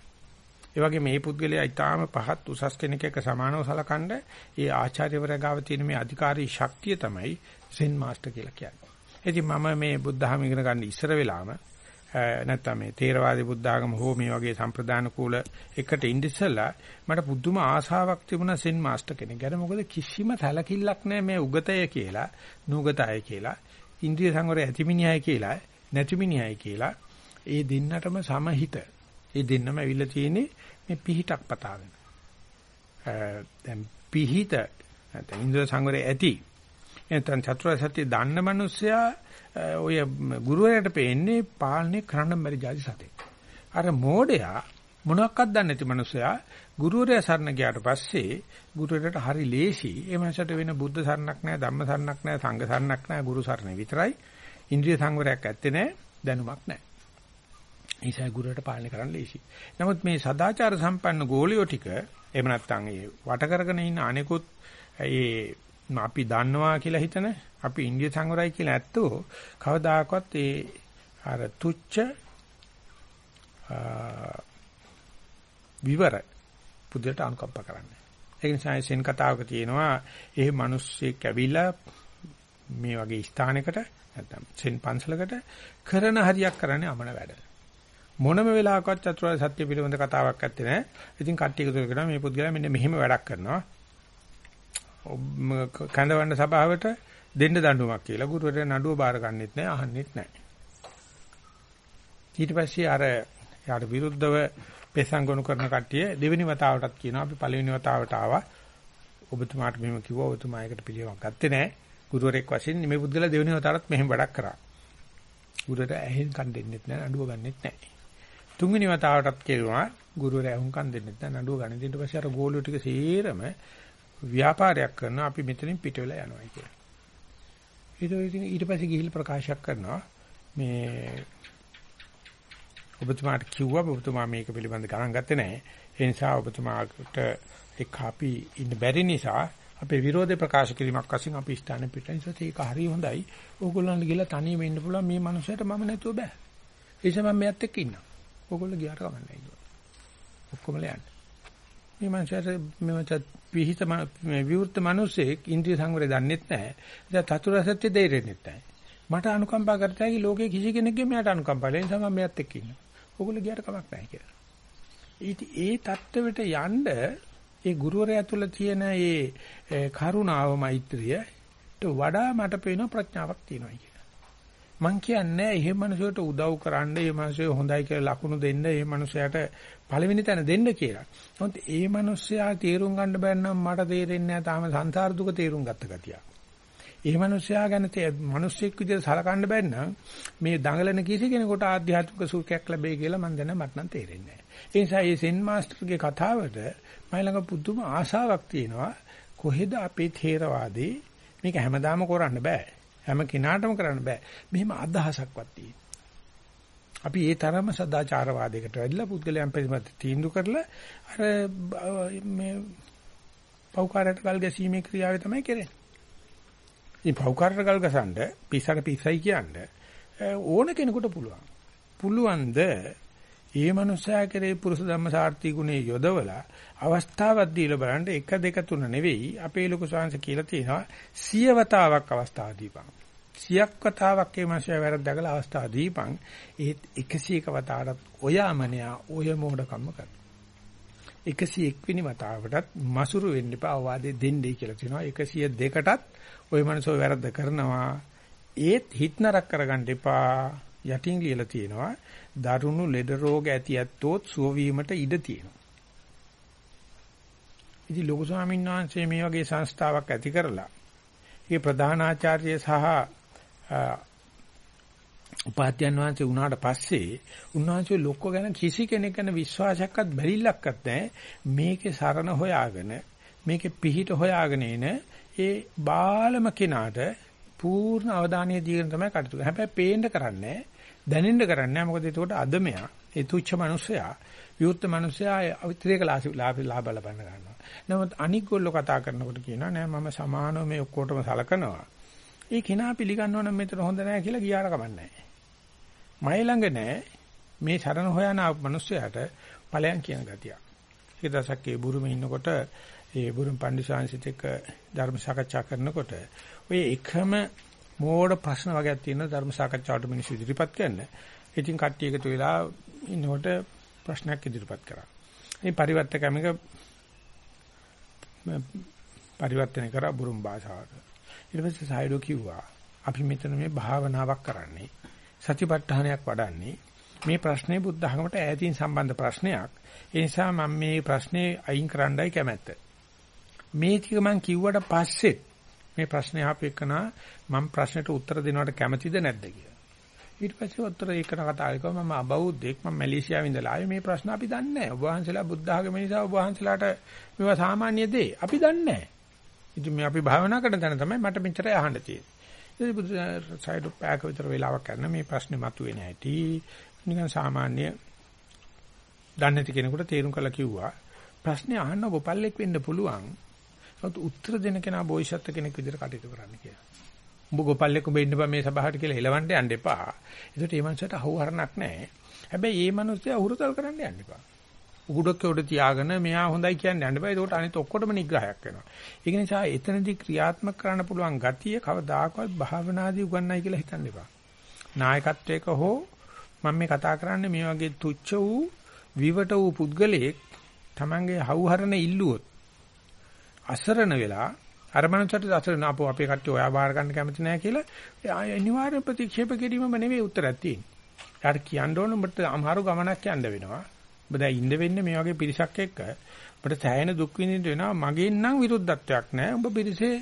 ඒ වගේ මේ පුද්ගලයා ඊටාම පහත් උසස් කෙනෙක් එක්ක සමානව සලකනද ඒ ආචාර්යවරයා ගාව තියෙන මේ අධිකාරී ශක්තිය තමයි සෙන් මාස්ටර් කියලා කියන්නේ. ඉතින් මම මේ බුද්ධහම ඉගෙන ගන්න ඉස්සර වෙලාම නැත්තම් මේ තේරවාදී බුද්ධාගම හෝ මේ වගේ සම්ප්‍රදාන කූල එකට ඉඳිස්සලා මට පුදුම ආසාවක් තිබුණා සෙන් මාස්ටර් කෙනෙක්. ගැන මොකද කිසිම සැලකිල්ලක් නැහැ මේ උගතය කියලා, නුගතය කියලා, ඉන්ද්‍රිය සංවරය ඇතිමිනියයි කියලා, නැතිමිනියයි කියලා. ඒ දෙන්නටම සමහිත ඒ දෙන්නම ඇවිල්ලා තියෙන්නේ මේ පිහිටක් පතාගෙන. දැන් පිහිට නැත්නම් ඉන්ද්‍ර සංවරය ඇති. එතන චතුරාර්ය සත්‍ය දන්න මිනිස්සයා ඔය ගුරුවරයාට පෙන්නේ පාලනය කරන්න බැරි જાති සතෙක්. අර මෝඩයා මොනවක්වත් දන්නේ නැති මිනිස්සයා ගුරුවරයා සරණ ගියාට පස්සේ ගුරුවරයාට හරි ලේසි. ඒ මනසට වෙන බුද්ධ සරණක් නැහැ, ධම්ම සරණක් නැහැ, සංඝ සරණක් නැහැ, ගුරු සරණ විතරයි. ඉන්ද්‍රිය සංවරයක් ඇත්තේ නැහැ, දැනුමක් නැහැ. ඒසයි ගුරුවරට පාලනය කරන්න ලේසි. නමුත් මේ සදාචාර සම්පන්න ගෝලියෝ ටික එහෙම නැත්නම් ඒ වට කරගෙන ඉන්න අනෙකුත් ඒ අපි දන්නවා කියලා හිතන අපි ඉන්දිය සංවරයි කියලා ඇත්තෝ කවදාකවත් ඒ අර තුච්ච විවර පුදුට අනුකම්ප කරන්නේ. ඒ නිසා සෙන් කතාවක තියෙනවා ඒ මිනිස්සෙක් ඇවිල්ලා මේ වගේ ස්ථානයකට නැත්නම් සෙන් පන්සලකට කරන හරියක් කරන්නේ අමන වැඩ. මොනම වෙලාවකවත් චතුරාර්ය සත්‍ය පිළිබඳ කතාවක් ඇත්තේ නැහැ. ඉතින් කට්ටිය එකතු කරගෙන මේ පුද්ගලයා මෙන්න මෙහෙම වැඩක් කරනවා. කඳවන්න සභාවට දෙන්න දඬුවමක් කියලා ගුරුවරයා නඩුව බාර ගන්නෙත් නැහැ, අහන්නෙත් නැහැ. ඊට පස්සේ අර යාට විරුද්ධව පෙසංගොනු කරන කට්ටිය දෙවෙනි වතාවටත් කියනවා අපි පළවෙනි වතාවට ආවා. ඔබතුමාට මෙහෙම කිව්වා ඔබතුමා ඒකට පිළියමක් ගත්තේ නැහැ. ගුරුවරයෙක් වශයෙන් මේ පුද්ගලයා දෙවෙනි වතාවටත් මෙහෙම වැඩක් කරා. ගුරුවරයා ඇහෙන් කන් දෙන්නෙත් නැහැ, නඩුව ගන්නෙත් නැහැ. තුන්වෙනි වතාවටත් කෙරුවා ගුරුවරයා වුන්කම් දෙන්නේ නැත්නම් නඩුව ගන්න. ඊට පස්සේ අර ගෝලියෝ ටික සේරම ව්‍යාපාරයක් කරනවා අපි මෙතනින් පිට වෙලා යනවා කියලා. ඊට ඊට පස්සේ ගිහිල් ප්‍රකාශයක් කරනවා මේ ඔබතුමාට කිව්වා ඔබතුමා මේක පිළිබඳ ගණන් ගත්තේ නැහැ. ඒ නිසා ඔබතුමාට එක් අපි ඉන්න බැරි නිසා අපේ විරෝධය ප්‍රකාශ කිරීමක් වශයෙන් අපි ස්ථානෙ පිට නිසා ඒක හරි හොඳයි. ඕගොල්ලන්ට ගිහලා තනියම ඉන්න පුළුවන් මේ මනුස්සයට මම නැතුව බෑ. ඒ නිසා මම මෙයත් එක්ක ඉන්නවා. ඕගොල්ලෝ ගියාට කමන්නේ නෑ. ඔක්කොම යන්නේ. මේ මනසට මේ පිහිත මේ විවෘත මිනිස්සෙක් ඉන්ද්‍රිය සංවරය දන්නෙත් නැහැ. ඒක චතුරාර්ය සත්‍ය දෙයිරෙන්නෙත් නැහැ. මට අනුකම්පා කරතයි ලෝකේ කිසි කෙනෙක්ගේ මෙයාට අනුකම්පා නැහැ. ඒ නිසා මම මෙයත් එක්ක ඉන්නවා. ඕගොල්ලෝ ගියාට කමක් නැහැ කියලා. ඊට ඒ தත්ත්වෙට යන්න ඒ ගුරුවරයා තුළ තියෙන ඒ කරුණාව මෛත්‍රියට වඩා මට පේන ප්‍රඥාවක් තියෙනවා කියලා. මං කියන්නේ එහෙම මිනිසෙකුට උදව් කරන්න, ඒ මිනිසෙ හොඳයි කියලා ලකුණු දෙන්න, ඒ මිනිසයාට පළවෙනි තැන දෙන්න කියලා. නමුත් ඒ මිනිසයා තීරුම් ගන්න බැන්නම් මට තේරෙන්නේ නැහැ තාම සංසාර දුක තීරුම් ගත්ත ගතිය. ඒ මිනිසයා ගැන මිනිස්සෙක් විදිහට සලකන්න බැන්නම් මේ දඟලන කිසි කෙනෙකුට ආධ්‍යාත්මික සුඛයක් ලැබෙයි කියලා මං දැන මට නම් තේරෙන්නේ නැහැ. ඒ නිසා මේ සෙන් මාස්ටර්ගේ කතාවට මම ළඟ පුදුම ආශාවක් තියෙනවා. කොහෙද අපේ ථේරවාදී මේක හැමදාම කරන්න බෑ. හැම කෙනාටම කරන්න බෑ. මෙහෙම අදහසක්වත් තියෙන. අපි ඒ තරම සදාචාරවාදයකට වැඩිලා පුද්ගලයන් පිළිබඳ තීන්දුව කරලා අර මේ පෞකාරයට ගල් ගැසීමේ ක්‍රියාවේ තමයි කරන්නේ. මේ පෞකාරයට ගල් ගසන්න පිස්සර පිස්සයි කියන්නේ ඕන කෙනෙකුට පුළුවන්. පුළුවන්ද ඒ මනුස්සයා කරේ පුරුෂ ධම්ම සාර්ථී ගුණේ යොදවලා අවස්ථාවක් දීලා බලන්න 1 2 3 නෙවෙයි අපේ ලොකු ශාංශ කියලා තියෙනවා සියවතාවක් අවස්ථාව දීපන්. සියක් වතාවක් මේ මාසය වැරද්දගල අවස්ථාව දීපන් ඒත් 101 වතාවටත් ඔයාමනියා ඔය මොඩකම්ම කරනවා 101 වෙනි වතාවටත් මසුරු වෙන්න එපා අවවාදේ දෙන්නයි කියලා තියෙනවා 102කටත් ওই මනසෝ වැරද්ද කරනවා. ඒත් හිත නරක කරගන්න එපා. යටින් ලියලා තියෙනවා. දරුණු ලෙඩ රෝග ඇති ඇත්තොත් සුව වීමට ඉඩ තියෙනවා. ඉතින් ලොකු ස්වාමීන් වහන්සේ මේ වගේ සංස්ථාවක් ඇති කරලා ඒ ප්‍රධානාචාර්ය සහ උපාධ්‍යයන් වහන්සේ වුණාට පස්සේ උන්වහන්සේ ලොක්ක ගැන කිසි කෙනෙක් ගැන විශ්වාසයක්වත් බැරිලක්වත් නැහැ මේකේ සරණ හොයාගෙන මේකේ පිහිට හොයාගෙන එන ඒ බාලම කෙනාට පූර්ණ අවධානය දීගෙන තමයි කටයුතු කරන්නේ. හැබැයි පේන්න කරන්නේ දැනෙන්න කරන්නේ මොකද ඒකට අදමයා ඒ තුච්ච මිනිසයා විවුර්ත මිනිසයා අවිත්‍රේක ලාභ ලාභ ලබන්න ගන්නවා. නමුත් අනික් ගොල්ලෝ කතා කරනකොට කියනවා නෑ මම සමානව මේ ඔක්කොටම සලකනවා. ඒ කෙනා පිළිගන්නව නම් මෙතන හොඳ නෑ කියලා ගියාර කමන්නේ නෑ. මයි ළඟ නෑ මේ සරණ හොයන මිනිස්සයාට ඵලයන් කියන ගතියක්. ඒ දසක් ඒ බුරුමේ ඉන්නකොට ඒ බුරුම් පණ්ඩිසාංශිත එක්ක ධර්ම සාකච්ඡා කරනකොට ඔය එකම මෝඩ ප්‍රශ්න වගේක් තියෙන ධර්ම සාකච්ඡාවට මිනිස්සු ඉදිරිපත් කරන. ඉතින් කට්ටිය එකතු වෙලා ඉන්නකොට ප්‍රශ්නයක් ඉදිරිපත් කරා. මේ පරිවර්තකමික පරිවර්තනය කරා බුරුම් භාෂාවට. ඊට පස්සේ සායඩෝ කිව්වා අපි මෙතන මේ භාවනාවක් කරන්නේ සතිපට්ඨානයක් වඩන්නේ මේ ප්‍රශ්නේ බුද්ධ ධර්මයට ඈතින් සම්බන්ධ ප්‍රශ්නයක්. ඒ නිසා මම මේ ප්‍රශ්නේ අයින් කරන්නයි කැමැත්ත. මේ ටික මම කිව්වට පස්සේ මේ ප්‍රශ්නේ ආපෙකනා මම ප්‍රශ්නෙට උත්තර දෙනවට කැමතිද නැද්ද කියලා. ඊට පස්සේ උත්තර ඒකට කතා කරලා මම අබෞද්ධෙක් මම මැලේසියාවේ ඉඳලා ආවේ මේ ප්‍රශ්න අපි දන්නේ නැහැ. ඔබ වහන්සේලා බුද්ධ ආගම නිසා ඔබ වහන්සේලාට මේවා සාමාන්‍ය දේ. අපි දන්නේ නැහැ. ඉතින් මේ අපි භාවනා කරන තැන තමයි මට මෙච්චර අහන්න තියෙන්නේ. ඉතින් බුදු සයිඩ් පැක විතර වෙලාවක් කරන මේ ප්‍රශ්නේ මතුවේ නැහැටි නිකන් සාමාන්‍ය දන්නේ නැති කෙනෙකුට තේරුම් කරලා කිව්වා. ප්‍රශ්නේ අහන්න ගොපල්ලෙක් වෙන්න පුළුවන්. නමුත් උත්තර දෙන කෙනා බෝයිසත්ත්ව කෙනෙක් විදිහට කටයුතු කරන්න කියලා. උඹ ගොපල්ලෙක් උඹ ඉන්න බෑ මේ සභාවට කියලා එලවන්න යන්න එපා. ඒකට මේ මනුස්සයට අහුවරණක් නැහැ. හැබැයි මේ මනුස්සයා උහුරුතල් කරන්න යන්න එපා. උගුඩක උඩ තියාගෙන මෙහා හොඳයි කියන්නේ යන්න බෑ. ඒකට අනිත් ඔක්කොටම නිග්‍රහයක් වෙනවා. ඒක නිසා එතනදී ක්‍රියාත්මක කරන්න පුළුවන් ගතිය කවදාකවත් භාවනාදී උගන්නයි කියලා හිතන්න එපා. නායකත්වයක හෝ මම මේ කතා කරන්නේ මේ වගේ තුච්ච වූ විවට වූ පුද්ගලයෙක් Tamange හවුහරණ ඉල්ලුවොත් අසරණ වෙලා අර මනුස්සයට අසරණ අපෝ අපේ කට්ටිය ඔයා බාර ගන්න කැමති නැහැ කියලා අනිවාර්ය ප්‍රතික්ෂේප කිරීමම නෙවෙයි උත්තරයක් තියෙන්නේ. යාට කියන්න ඕන ඔබට අමාරු ගමනක් යන්න වෙනවා. ඔබ දැන් ඉන්න වෙන්නේ මේ වගේ පිරිසක් එක්ක. ඔබට සෑහෙන දුක් විඳින්න වෙනවා. මගෙන් නම් විරුද්ධත්වයක් නැහැ. ඔබ පිරිසේ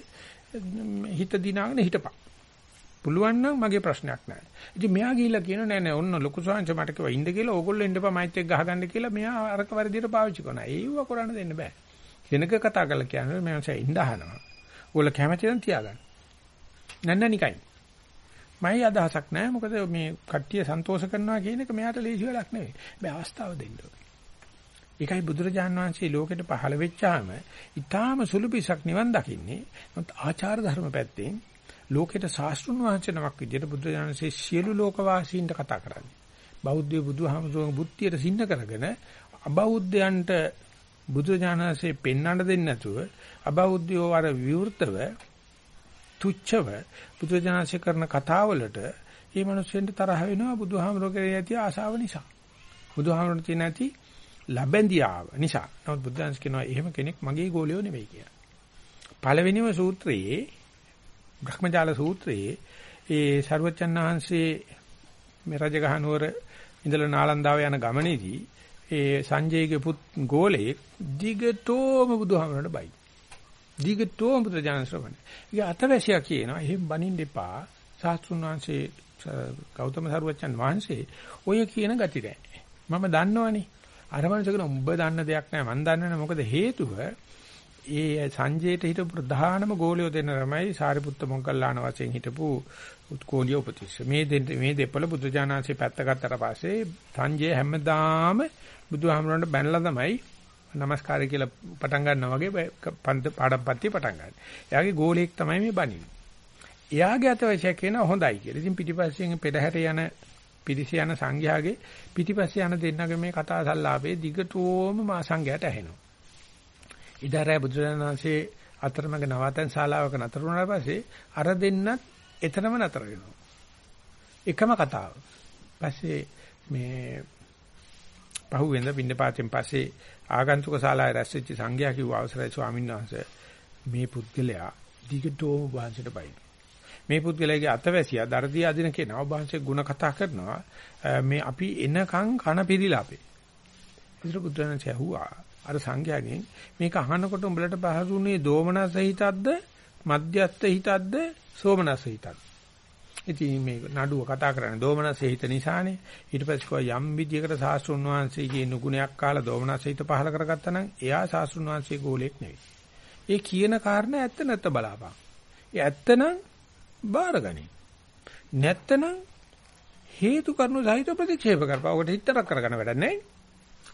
හිත දිනාගෙන හිටපන්. පුළුවන් නම් මගේ ප්‍රශ්නයක් නැහැ. ඉතින් මෙයා ගිහිල්ලා කියනවා නෑ නෑ ඔන්න ලොකු සංහස මට කිව්වා ඉන්න කියලා ඕගොල්ලෝ ඉන්න එපා මයිත් එක්ක ගහගන්න කියලා මෙයා අරක වර්ධියට පාවිච්චි කරනවා. ඒව කරන්න දෙන්න බෑ. කෙනක කතා කරලා කියන්නේ මම සෑ ඉන්න අහනවා. ඔයගොල්ලෝ කැමති නම් තියාගන්න. නැන්න නිකයි. මයි අදහසක් නැහැ. මොකද මේ කට්ටිය සන්තෝෂ කරනවා කියන එක මෙයාට ලේසි වැඩක් නෙවෙයි. මේ අවස්ථාව දෙන්න ඕනේ. ඒකයි බුදුරජාන් වහන්සේ ලෝකෙට පහළ වෙච්චාම ඊටාම සුළු පිසක් නිවන් දකින්නේ. නමුත් ආචාර ධර්ම පැත්තෙන් ලෝකෙට ශාස්ත්‍රුන් වහන්සේ නමක් විදිහට බුදුරජාණන්සේ සියලු ලෝකවාසීන්ට කතා කරන්නේ. බෞද්ධ බුදුහාමුදුරුවෝ බුද්ධියට සින්න කරගෙන අබෞද්ධයන්ට බුදුරජාණන්සේ පෙන්වන්න දෙන්නේ නැතුව අබෞද්ධයෝ අර විවෘතව තුච්ඡව බුදුජානසී කරන කතාවලට මේ මිනිස්සුන්ට තරහ වෙනවා බුදුහාමරගේ ඇති ආශාව නිසා. බුදුහාමරට තියෙන ඇති ලැබෙන්දියාව නිසා. නමුත් බුදුන්ස් කියනවා එහෙම කෙනෙක් මගේ ගෝලියෝ නෙවෙයි කියලා. පළවෙනිම සූත්‍රයේ බ්‍රහ්මජාල සූත්‍රයේ ඒ ਸਰවචන් වහන්සේ මේ රජගහනුවර ඉඳලා නාලන්දාව යන ගමනේදී ඒ සංජයගේ පුත් ගෝලයේ දිගටම බුදුහාමරට බයි. දිගටම බුදුජානක ශ්‍රවණය. ඒක අතවැසියා කියනවා එහෙම බනින්න එපා. සාස්ත්‍රුන් වහන්සේ ගෞතම සරුවච්චන් වහන්සේ ඔය කියන ගති නැහැ. මම දන්නවනේ. අර මනසකන උඹ දන්න දෙයක් නැහැ මම දන්නේ නැහැ මොකද හේතුව ඒ සංජේට හිටපු ප්‍රධානම ගෝලියෝ දෙන්න තමයි සාරිපුත්ත මොග්ගල්ලාන වශයෙන් හිටපු උත්කෝලිය උපතිස්ස. මේ මේ දෙපළ බුදුජානනාංශේ පැත්ත ගත්තට පස්සේ සංජය හැමදාම බුදුහාමරන්ට බැනලා තමයි নমස්කාරය කියලා පටන් ගන්නවා වගේ පන්ත පාඩම්පත්තිය පටන් ගන්න. එයාගේ ගෝලයක් තමයි මේ බණින්නේ. එයාගේ අතවැසිය කියන හොඳයි කියලා. ඉතින් පිටිපස්සෙන් පෙරහැර යන පිරිස යන සංඝයාගේ පිටිපස්සේ යන දෙන්නගේ මේ කතා සල්ලාපේ දිගටම මා සංඝයාට ඇහෙනවා. ඉදාරය බුදුරජාණන්සේ අතරමඟ නවාතන් ශාලාවක නතර වුණාට පස්සේ අර දෙන්නත් එතනම නතර වෙනවා. එකම කතාව. පස්සේ මේ පහුවෙන්ද පින්නපාතෙන් පස්සේ ආගන්තුක ශාලාවේ රැස් වෙච්ච සංඝයා කිව්ව අවසරයි ස්වාමීන් වහන්සේ මේ පුද්ගලයා දිගටම වහන්සේට බයි. මේ පුද්ගලයාගේ අතවැසියා දර්දිය අදින කෙනා වහන්සේ ಗುಣ කතා කරනවා මේ අපි එනකන් කන පිළිලා අපේ. ඉතින් බුදුරජාණන් ඇහුවා අර සංඝයාගෙන් මේක අහනකොට උඹලට පහසුනේ දෝමනස හිතක්ද මධ්‍යස්ත හිතක්ද සෝමනස හිතක්ද ඉතින් මේ නඩුව කතා කරන්නේ දෝමනස හිත නිසානේ ඊට පස්සේ කෝ යම් විදියකට සාස්ත්‍රුන් වහන්සේගේ නුගුණයක් කාලා දෝමනස හිත පහල කරගත්තා නම් එයා සාස්ත්‍රුන් වහන්සේ ගෝලෙක් නෙවෙයි ඒ කියන කාරණා ඇත්ත නැත්ත බලාපන් ඒ ඇත්තනම් බාරගනි නැත්තනම් හේතු කරුණු සහිත ප්‍රතික්ෂේප කරපුවා. ඔකට හිතරක් කරගන්න වැඩක් නැහැ.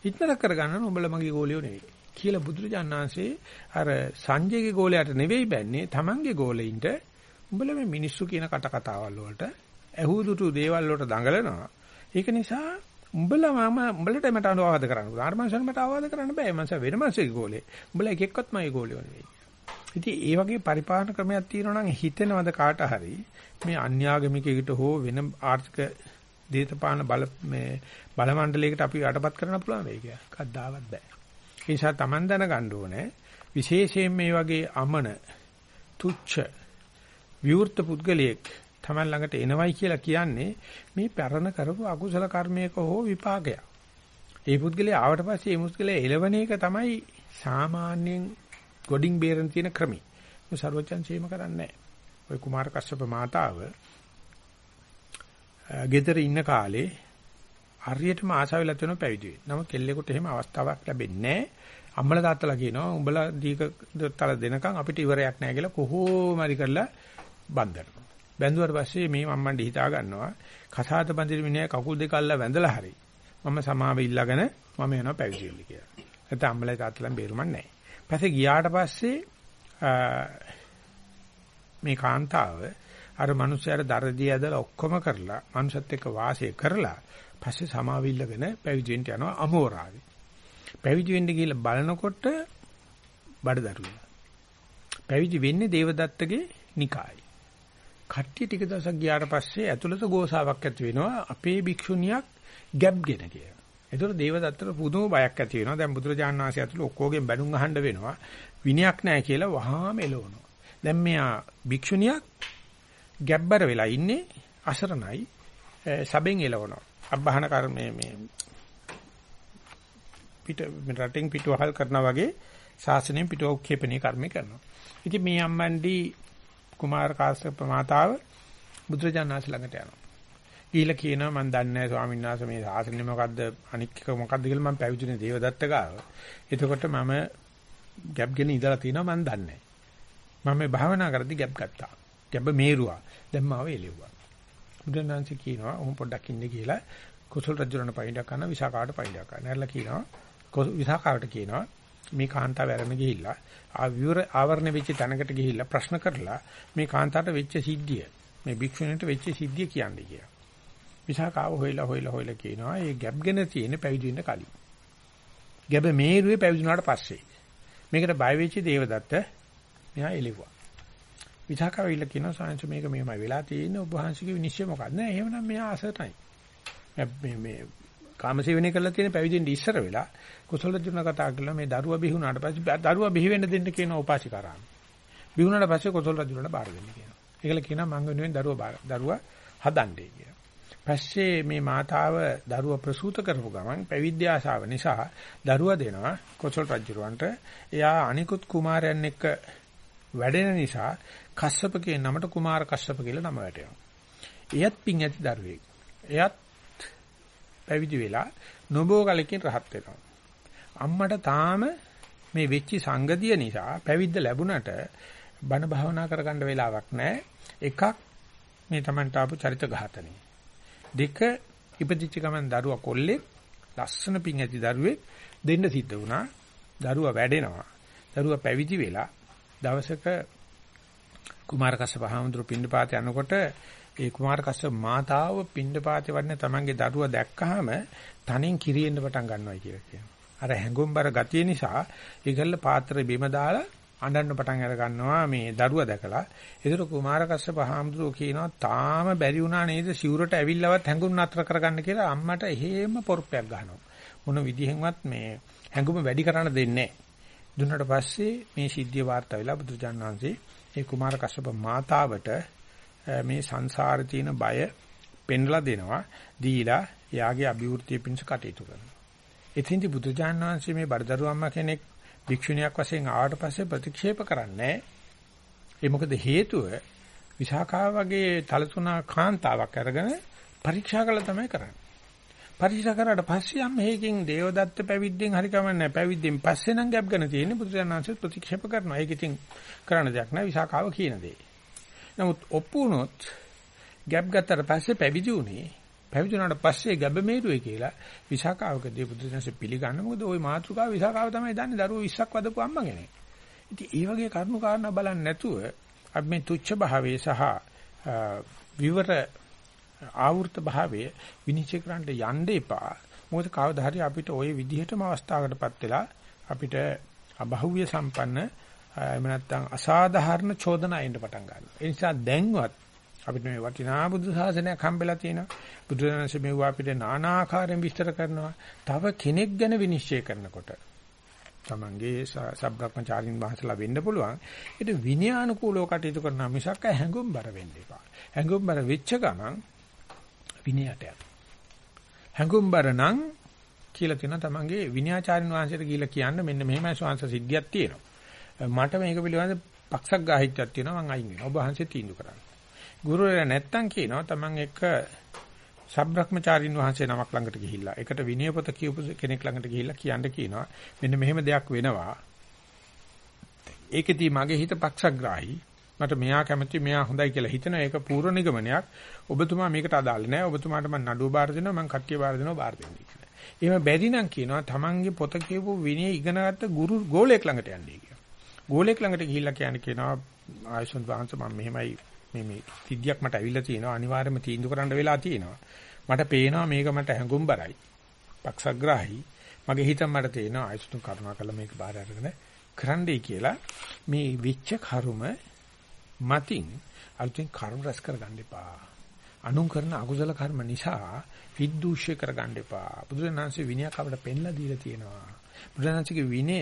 හිතරක් කරගන්න උඹලා මගේ ගෝලියෝ නෙවෙයි. කියලා බුදුරජාණන් වහන්සේ අර සංජයගේ ගෝලයට නෙවෙයි බැන්නේ තමන්ගේ ගෝලෙයින්ට උඹලා මේ මිනිස්සු කියන කට කතාවල් වලට ඇහුදුතු දේවල් වලට දඟලනවා. ඒක නිසා උඹලා මම උඹලට මට අනුවාද කරන්න. ආර්මංශන් මට ආවාද කරන්න බෑ. මංස වෙන මාසෙක ගෝලේ. උඹලා එක එක්කත් මගේ ගෝලියෝ නෙවෙයි. ඉතින් ඒ වගේ පරිපාලන ක්‍රමයක් තියෙනවා නම් හිතෙනවද කාට හරි මේ අන්‍යාගමිකයෙකුට හෝ වෙන ආර්ථික දේශපාලන බල මේ බල මණ්ඩලයකට අපි යටපත් කරන්න පුළුවන් වෙයි කියලා. කද්දාවත් බෑ. ඒ නිසා Taman දැනගන්න ඕනේ විශේෂයෙන් මේ වගේ අමන තුච්ච විවෘත පුද්ගලයෙක් Taman ළඟට එනවයි කියලා කියන්නේ මේ පරණ කරපු අකුසල කර්මයක හෝ විපාකයක්. ඒ පුද්ගලයා ආවට පස්සේ ඒ මුස්කලේ එළවෙන එක තමයි සාමාන්‍යයෙන් ගොඩින් බේරෙන තියෙන ක්‍රමය. ඒ ਸਰවචන්සේම කරන්නේ ඔය කුමාර කශ්‍යප මාතාව ගෙදර ඉන්න කාලේ හරියටම ආසාව වෙලා තියෙනවා පැවිදි වෙන්න. නමුත් කෙල්ලෙකුට එහෙම අවස්ථාවක් ලැබෙන්නේ නැහැ. අම්මලා තාත්තලා කියනවා උඹලා දීක තල දෙනකන් අපිට ඉවරයක් නැහැ කියලා කොහොම හරි කරලා බන්දනවා. බැඳුවාට පස්සේ මේ මම්මන්ඩි හිතා ගන්නවා කසාත බඳින මිනිහා කකුල් දෙක අල්ල වැඳලා හරි. මම සමාව ඉල්ලගෙන මම යනවා පැවිදි වෙන්න කියලා. නැත්නම් අම්මලා තාත්තලා බේරුමක් නැහැ. පස්සේ ගියාට පස්සේ මේ කාන්තාව අර මිනිස්සයාට දරදී ඇදලා ඔක්කොම කරලා මනුෂත් එක්ක වාසය කරලා පස්සේ සමාවිල්ලගෙන පැවිදි වෙන්න යනවා අමෝරාවේ. පැවිදි වෙන්න ගිහලා බලනකොට බඩදරුවා. පැවිදි වෙන්නේ දේවදත්තගේ නිකායේ. කට්ටිය ටික දවසක් ගියාට පස්සේ ඇතුළත ගෝසාවක් ඇති වෙනවා අපේ භික්ෂුණියක් ගැබ්ගෙන කියලා. ඒතර දේවදත්තට පුදුම බයක් ඇති වෙනවා. දැන් බුදුරජාණන් වහන්සේ ඇතුළේ ඔක්කොගෙන් බැනුම් අහන්න වෙනවා. විනයක් නැහැ කියලා වහාම එළවනවා. දැන් මෙයා භික්ෂුණියක් ගැබ්බර වෙලා ඉන්නේ අසරණයි සබෙන් එළවනවා. අබ්බහන කර්මයේ මේ පිට රටින් පිටවහල් කරනා වගේ ශාසනයෙන් පිටෝක්ෂේපණීය කර්ම කරනවා. ඉතින් මේ අම්මන්ඩි කුමාර කාශ්‍යප මාතාව බුදුරජාණන් ළඟට යනවා. ඊළ කියනවා මම දන්නේ නැහැ ස්වාමීන් වහන්සේ මේ ශාසනය මොකද්ද අනික් එක මොකද්ද කියලා මම පැවිදිනේ දේවදත්ත ගාව. එතකොට මම ගැප් ගෙන ඉඳලා තිනවා මම දන්නේ නැහැ. මම මේ භාවනා කරද්දි ගැප් ගත්තා. ගැබ්බ මේරුවා. දැන් මාව එළෙව්වා. බුදුනාංශ කියනවා ඔහොම පොඩ්ඩක් ඉන්න කියලා කුසල රජුරණ පයින්ඩක් කරන විසාකාට පයින්ඩක් කරන. නැරලා කියනවා විසාකාට කියනවා මේ කාන්තාව වැරම ගිහිල්ලා ආවිවර ආවරණ වෙච්ච තැනකට ගිහිල්ලා ප්‍රශ්න කරලා මේ කාන්තාවට වෙච්ච සිද්ධිය මේ භික්ෂුණිට වෙච්ච සිද්ධිය කියන්නේ කියලා. විසාකාව හොයලා හොයලා හොයලා කියනවා මේ ගැප්ගෙන තියෙන පැවිදි වෙන්න කලින්. ගැබ මේරුවේ පැවිදි වුණාට පස්සේ. මේකට බය වෙච්ච දේවදත්ත මෙහා එළිවුවා. විසාකාව ඉල්ල කියනවා සාංශ මේක මෙහෙමයි වෙලා තියෙන්නේ ඔබ වහන්සේගේ විනිශ්චය මොකක්ද? නෑ එහෙමනම් මෙහා අසතයි. මේ මේ කාමසේවනය කරලා තියෙන පැවිදෙන්න ඉස්සර වෙලා කුසල දුන කතා කරලා මේ දරුවා බිහි වුණාට පස්සේ දරුවා බිහි වෙන්න දෙන්න කියන උපාසිකාරාම. බිහි වුණාට පස්සේ කුසල රජුණට බාර දෙන්න කියනවා. ඒකල කියනවා මං වෙනුවෙන් දරුවා බාර දරුවා හදන්නේ කියලා. පස්සේ මේ මාතාව දරුවා ප්‍රසූත කරපු ගමන් පැවිද්‍ය ආශාව නිසා දරුවා දෙනවා කුසල රජුරවන්ට. එයා අනිකුත් කුමාරයන් එක්ක වැඩෙන නිසා කස්සප කියන නමට කුමාර කස්සප කියලා නම වැටෙනවා. එයත් පිං ඇති දරුවෙක්. එයත් පැවිදි වෙලා නොබෝ කලකින් රහත් වෙනවා. අම්මට තාම මේ වෙච්චි සංගතිය නිසා පැවිද්ද ලැබුණට බණ භාවනා කරගන්න වෙලාවක් නැහැ. එකක් මේ Tamanට ආපු චරිත ඝාතනය. දෙක ඉපදිච්ච ගමන් දරුවා කොල්ලෙක් ලස්සන පිං ඇති දරුවෙක් දෙන්න සිද්ධ වුණා. දරුවා වැඩෙනවා. දරුවා පැවිදි වෙලා දවසක කුමාර කස්සප හාමුදුරු පින්නපාත යනකොට ඒ කුමාර කස්සප මාතාව පින්නපාතේ වඩන තමන්ගේ දරුවා දැක්කහම තනින් කිරියෙන්න පටන් ගන්නවා කියලා කියනවා. අර හැඟුම්බර ගතිය නිසා ඒගොල්ල පාත්‍රය බිම දාලා අඬන්න පටන් අර ගන්නවා මේ දරුවා දැකලා. ඒතර කුමාර කස්සප හාමුදුරුවෝ කියනවා තාම බැරි වුණා නේද සිවුරට ඇවිල්ලවත් හැඟුම් නතර කරගන්න කියලා අම්මට එහෙම පොරුප්පයක් ගහනවා. මොන විදිහෙන්වත් මේ හැඟුම වැඩි කරන්න දෙන්නේ නැහැ. දුන්නට පස්සේ මේ සිද්ධිය වාර්තා වෙලා බුදුජාණන් වහන්සේ ඒ කුමාර කස්සප මාතාවට මේ සංසාරේ තියෙන බය පෙන්ලා දෙනවා. දීලා යාගේ අභිවෘද්ධිය පිණිස කටයුතු කරනවා. එතින්දි බුදුජාණන් වහන්සේ මේ බඩදරු අම්මා කෙනෙක් භික්ෂුණියක් වශයෙන් ආවට පස්සේ ප්‍රතික්ෂේප කරන්නේ ඒ මොකද හේතුව විසාකා වගේ තලතුණා කාන්තාවක් අරගෙන පරීක්ෂා කළා තමයි කරන්නේ. පරීක්ෂා කරාට පස්සේ යම් හේකින් දේවදත්ත පැවිද්දෙන් හරි කමන්නේ පැවිද්දෙන් පස්සේ නම් ගැප් ගන්න තියෙන්නේ බුදුසසුන ප්‍රතික්ෂේප කරනවා. ඒක ඉතින් කරන්න දෙයක් නෑ විසාකාව කියන දේ. නමුත් ඔප්පු වුණොත් ගැප් ගත්තට පස්සේ පැවිදි වුණේ පැවිදි වුණාට පස්සේ ගැබ මේරුවේ කියලා විසාකාවකදී බුදුසසුන පිළිගන්න මොකද ওই මාතෘකාව විසාකාව තමයි දන්නේ දරුවෝ 20ක් වදපු අම්මා කෙනෙක්. ඉතින් ඒ වගේ කරුණු කාරණා බලන්නේ නැතුව අපි මේ තුච්ච භාවයේ සහ විවර ආවෘත භාවයේ විනිශ්චය කරන්න යන්න එපා. මොකද කවදා හරි අපිට ওই විදිහටම අවස්ථාවකටපත් වෙලා අපිට අභෞවිය සම්පන්න එහෙම නැත්නම් අසාධාරණ චෝදනා එන්න පටන් ගන්නවා. ඒ නිසා දැන්වත් අපිට මේ වටිනා බුදු සාසනයක් හම්බෙලා තියෙනවා. බුදුරජාණන්සේ මෙවුවා අපිට নানা ආකාරයෙන් විස්තර කරනවා. තව කෙනෙක් ගැන විනිශ්චය කරනකොට තමන්ගේ සබ්‍රක්‍මචාරින් වහන්සලා වෙන්න පුළුවන්. ඒක විනයානුකූලව කටයුතු කරන මිසක් හැඟුම්බර වෙන්න එපා. හැඟුම්බර වෙච්ච ගමන් විනයට යනවා. හැඟුම්බර නම් කියලා තියෙනවා තමන්ගේ විනයාචාරින් වහන්සේට කියලා කියන්න මෙන්න මෙහෙමයි ස්වාංශ සිද්ධියක් තියෙනවා. මට මේක පිළිබඳ පක්ෂක් ගාහිත්‍යයක් තියෙනවා මම අයින් වෙනවා. ඔබ වහන්සේ තීන්දුව කරන්න. ගුරුවරයා නැත්තම් කියනවා තමන් එක්ක සබ්‍රක්‍මචාරින් වහන්සේ නමක් ළඟට ගිහිල්ලා ඒකට විනය පොත කියපු කෙනෙක් ළඟට ගිහිල්ලා කියන්න කියනවා මෙන්න මෙහෙම දෙයක් වෙනවා. ඒකෙදී මගේ හිත පක්ෂග්‍රාහී මට මෙයා කැමති මෙයා හොඳයි කියලා හිතන ඒක පූර්ව නිගමනයක්. ඔබතුමා මේකට අදාළ නැහැ. ඔබතුමාට මම නඩුව බාර දෙනවා මම කට්ටිය බාර දෙනවා බාර දෙන්නේ කියලා. එහෙම බැරි නම් කියනවා තමන්ගේ පොත කියපු විනය ඉගෙනගත්ත ගුරු ගෝලයක් ළඟට යන්නේ කියලා. ගෝලයක් ළඟට ගිහිල්ලා කියන්නේ කියනවා ආයුෂන් වහන්සේ මම මෙහෙමයි මේ මේ සිද්ධියක් මට ඇවිල්ලා තියෙනවා අනිවාර්යයෙන්ම තීන්දුව කරන්න වෙලා තියෙනවා. මට පේනවා මේක මට හැඟුම්බරයි. පක්ෂග්‍රාහී. මගේ හිතම මට තේනවා ආයුෂ්තු කරුණා කළා මේක බාර අරගෙන කරන්නයි කියලා මේ විච්ච කර්ම මතින් අලුතෙන් කර්ම රැස් කරගන්න එපා. අනුන් කරන අකුසල කර්ම නිසා විද්දූෂ්‍ය කරගන්න එපා. බුදුරජාණන්සේ විනයක් අපිට පෙන්ලා දීලා තියෙනවා. බුදුරජාණන්සේගේ විනය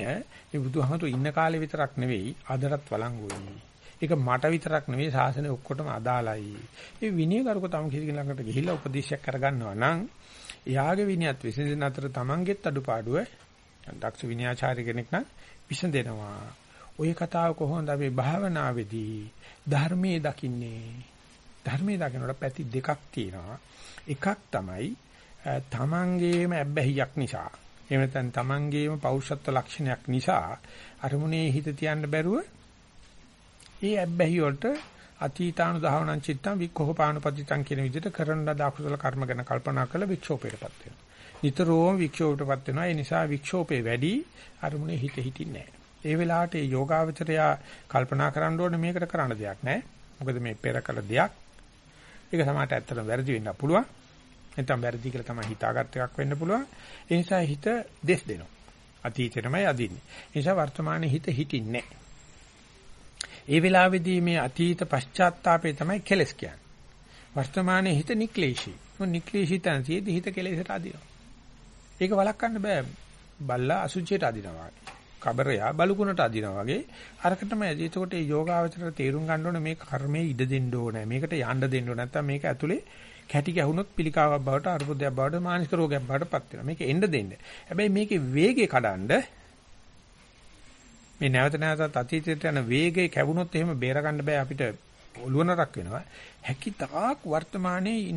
මේ බුදුහමතු ඉන්න කාලේ විතරක් නෙවෙයි අදටත් වළංගුයි. ඒක මට විතරක් නෙවෙයි ශාසනය ඔක්කොටම අදාළයි. මේ විනය කරුක තම කිසි කෙනෙකුට ගිහිල්ලා උපදේශයක් කරගන්නවා නම් එයාගේ විනයත් විසඳන අතර තමන්ගෙත් අඩුපාඩුව දක්ෂ විනයාචාර්ය කෙනෙක් නම් විසඳෙනවා. ওই කතාව කොහොමද අපි භාවනාවේදී ධර්මයේ දකින්නේ ධර්මයේ දකින්නට පැති දෙකක් තියෙනවා එකක් තමයි තමන්ගේම ඇබ්බැහියක් නිසා එහෙම නැත්නම් තමන්ගේම පෞරුෂත්ව ලක්ෂණයක් නිසා අරමුණේ හිත තියන්න බැරුව ඒ ඇබ්බැහි වලට අතීතානු දහවණං චිත්තං වික්ඛෝපානුපතිතං කියන විදිහට කරන ලද අකුසල කර්ම ගැන කල්පනා කරලා වික්ෂෝපයටපත් වෙනවා. නිතරම වික්ෂෝපයටපත් වෙනවා. ඒ නිසා වික්ෂෝපේ වැඩි අරමුණේ හිත හිටින්නේ නැහැ. ඒ වෙලාවට ඒ යෝගාවචරයා කල්පනා කරන්න ඕනේ මේකට කරන්න දෙයක් නැහැ. මොකද මේ පෙර කළ දෙයක්. ඒක සමහරට ඇත්තටම වැරදි වෙන්න පුළුවන්. නැත්නම් වැරදි කියලා තමයි හිතාගත් එකක් වෙන්න පුළුවන්. ඒ නිසා හිත දෙස් දෙනවා. අතීතෙටමයි අදින්නේ. ඒ නිසා වර්තමානයේ හිත හිටින්නේ ඒ වෙලාවේදී මේ අතීත පශ්චාත්තාපේ තමයි කෙලස් කියන්නේ. වර්තමානයේ හිත නික්ලේශී. මොන නික්ලේශී තනසියේදී හිත කෙලෙසට අදිනවා. ඒක වළක්වන්න බෑ. බල්ලා අසුචියට අදිනවා. කබරයා බලුකුණට අදිනවා වගේ අරකටම එතකොට මේ යෝගාවචර තේරුම් ගන්න ඕනේ මේ කර්මයේ ඉඩ දෙන්න ඕනේ මේකට යන්න දෙන්න ඕනේ නැත්නම් මේක ඇතුලේ කැටි ගැහුනොත් පිළිකාවක් බවට අරුබුදයක් බවට මානසික රෝගයක් බවට පත් වෙනවා. මේක එන්න දෙන්න. හැබැයි මේකේ වේගය කඩන්න මේ නැවත නැවතත් අතීතයට යන වේගය කැවුනොත් එහෙම බේර ගන්න බෑ අපිට ඔළුව නරක් වෙනවා. හැකිතාක් වර්තමානයේ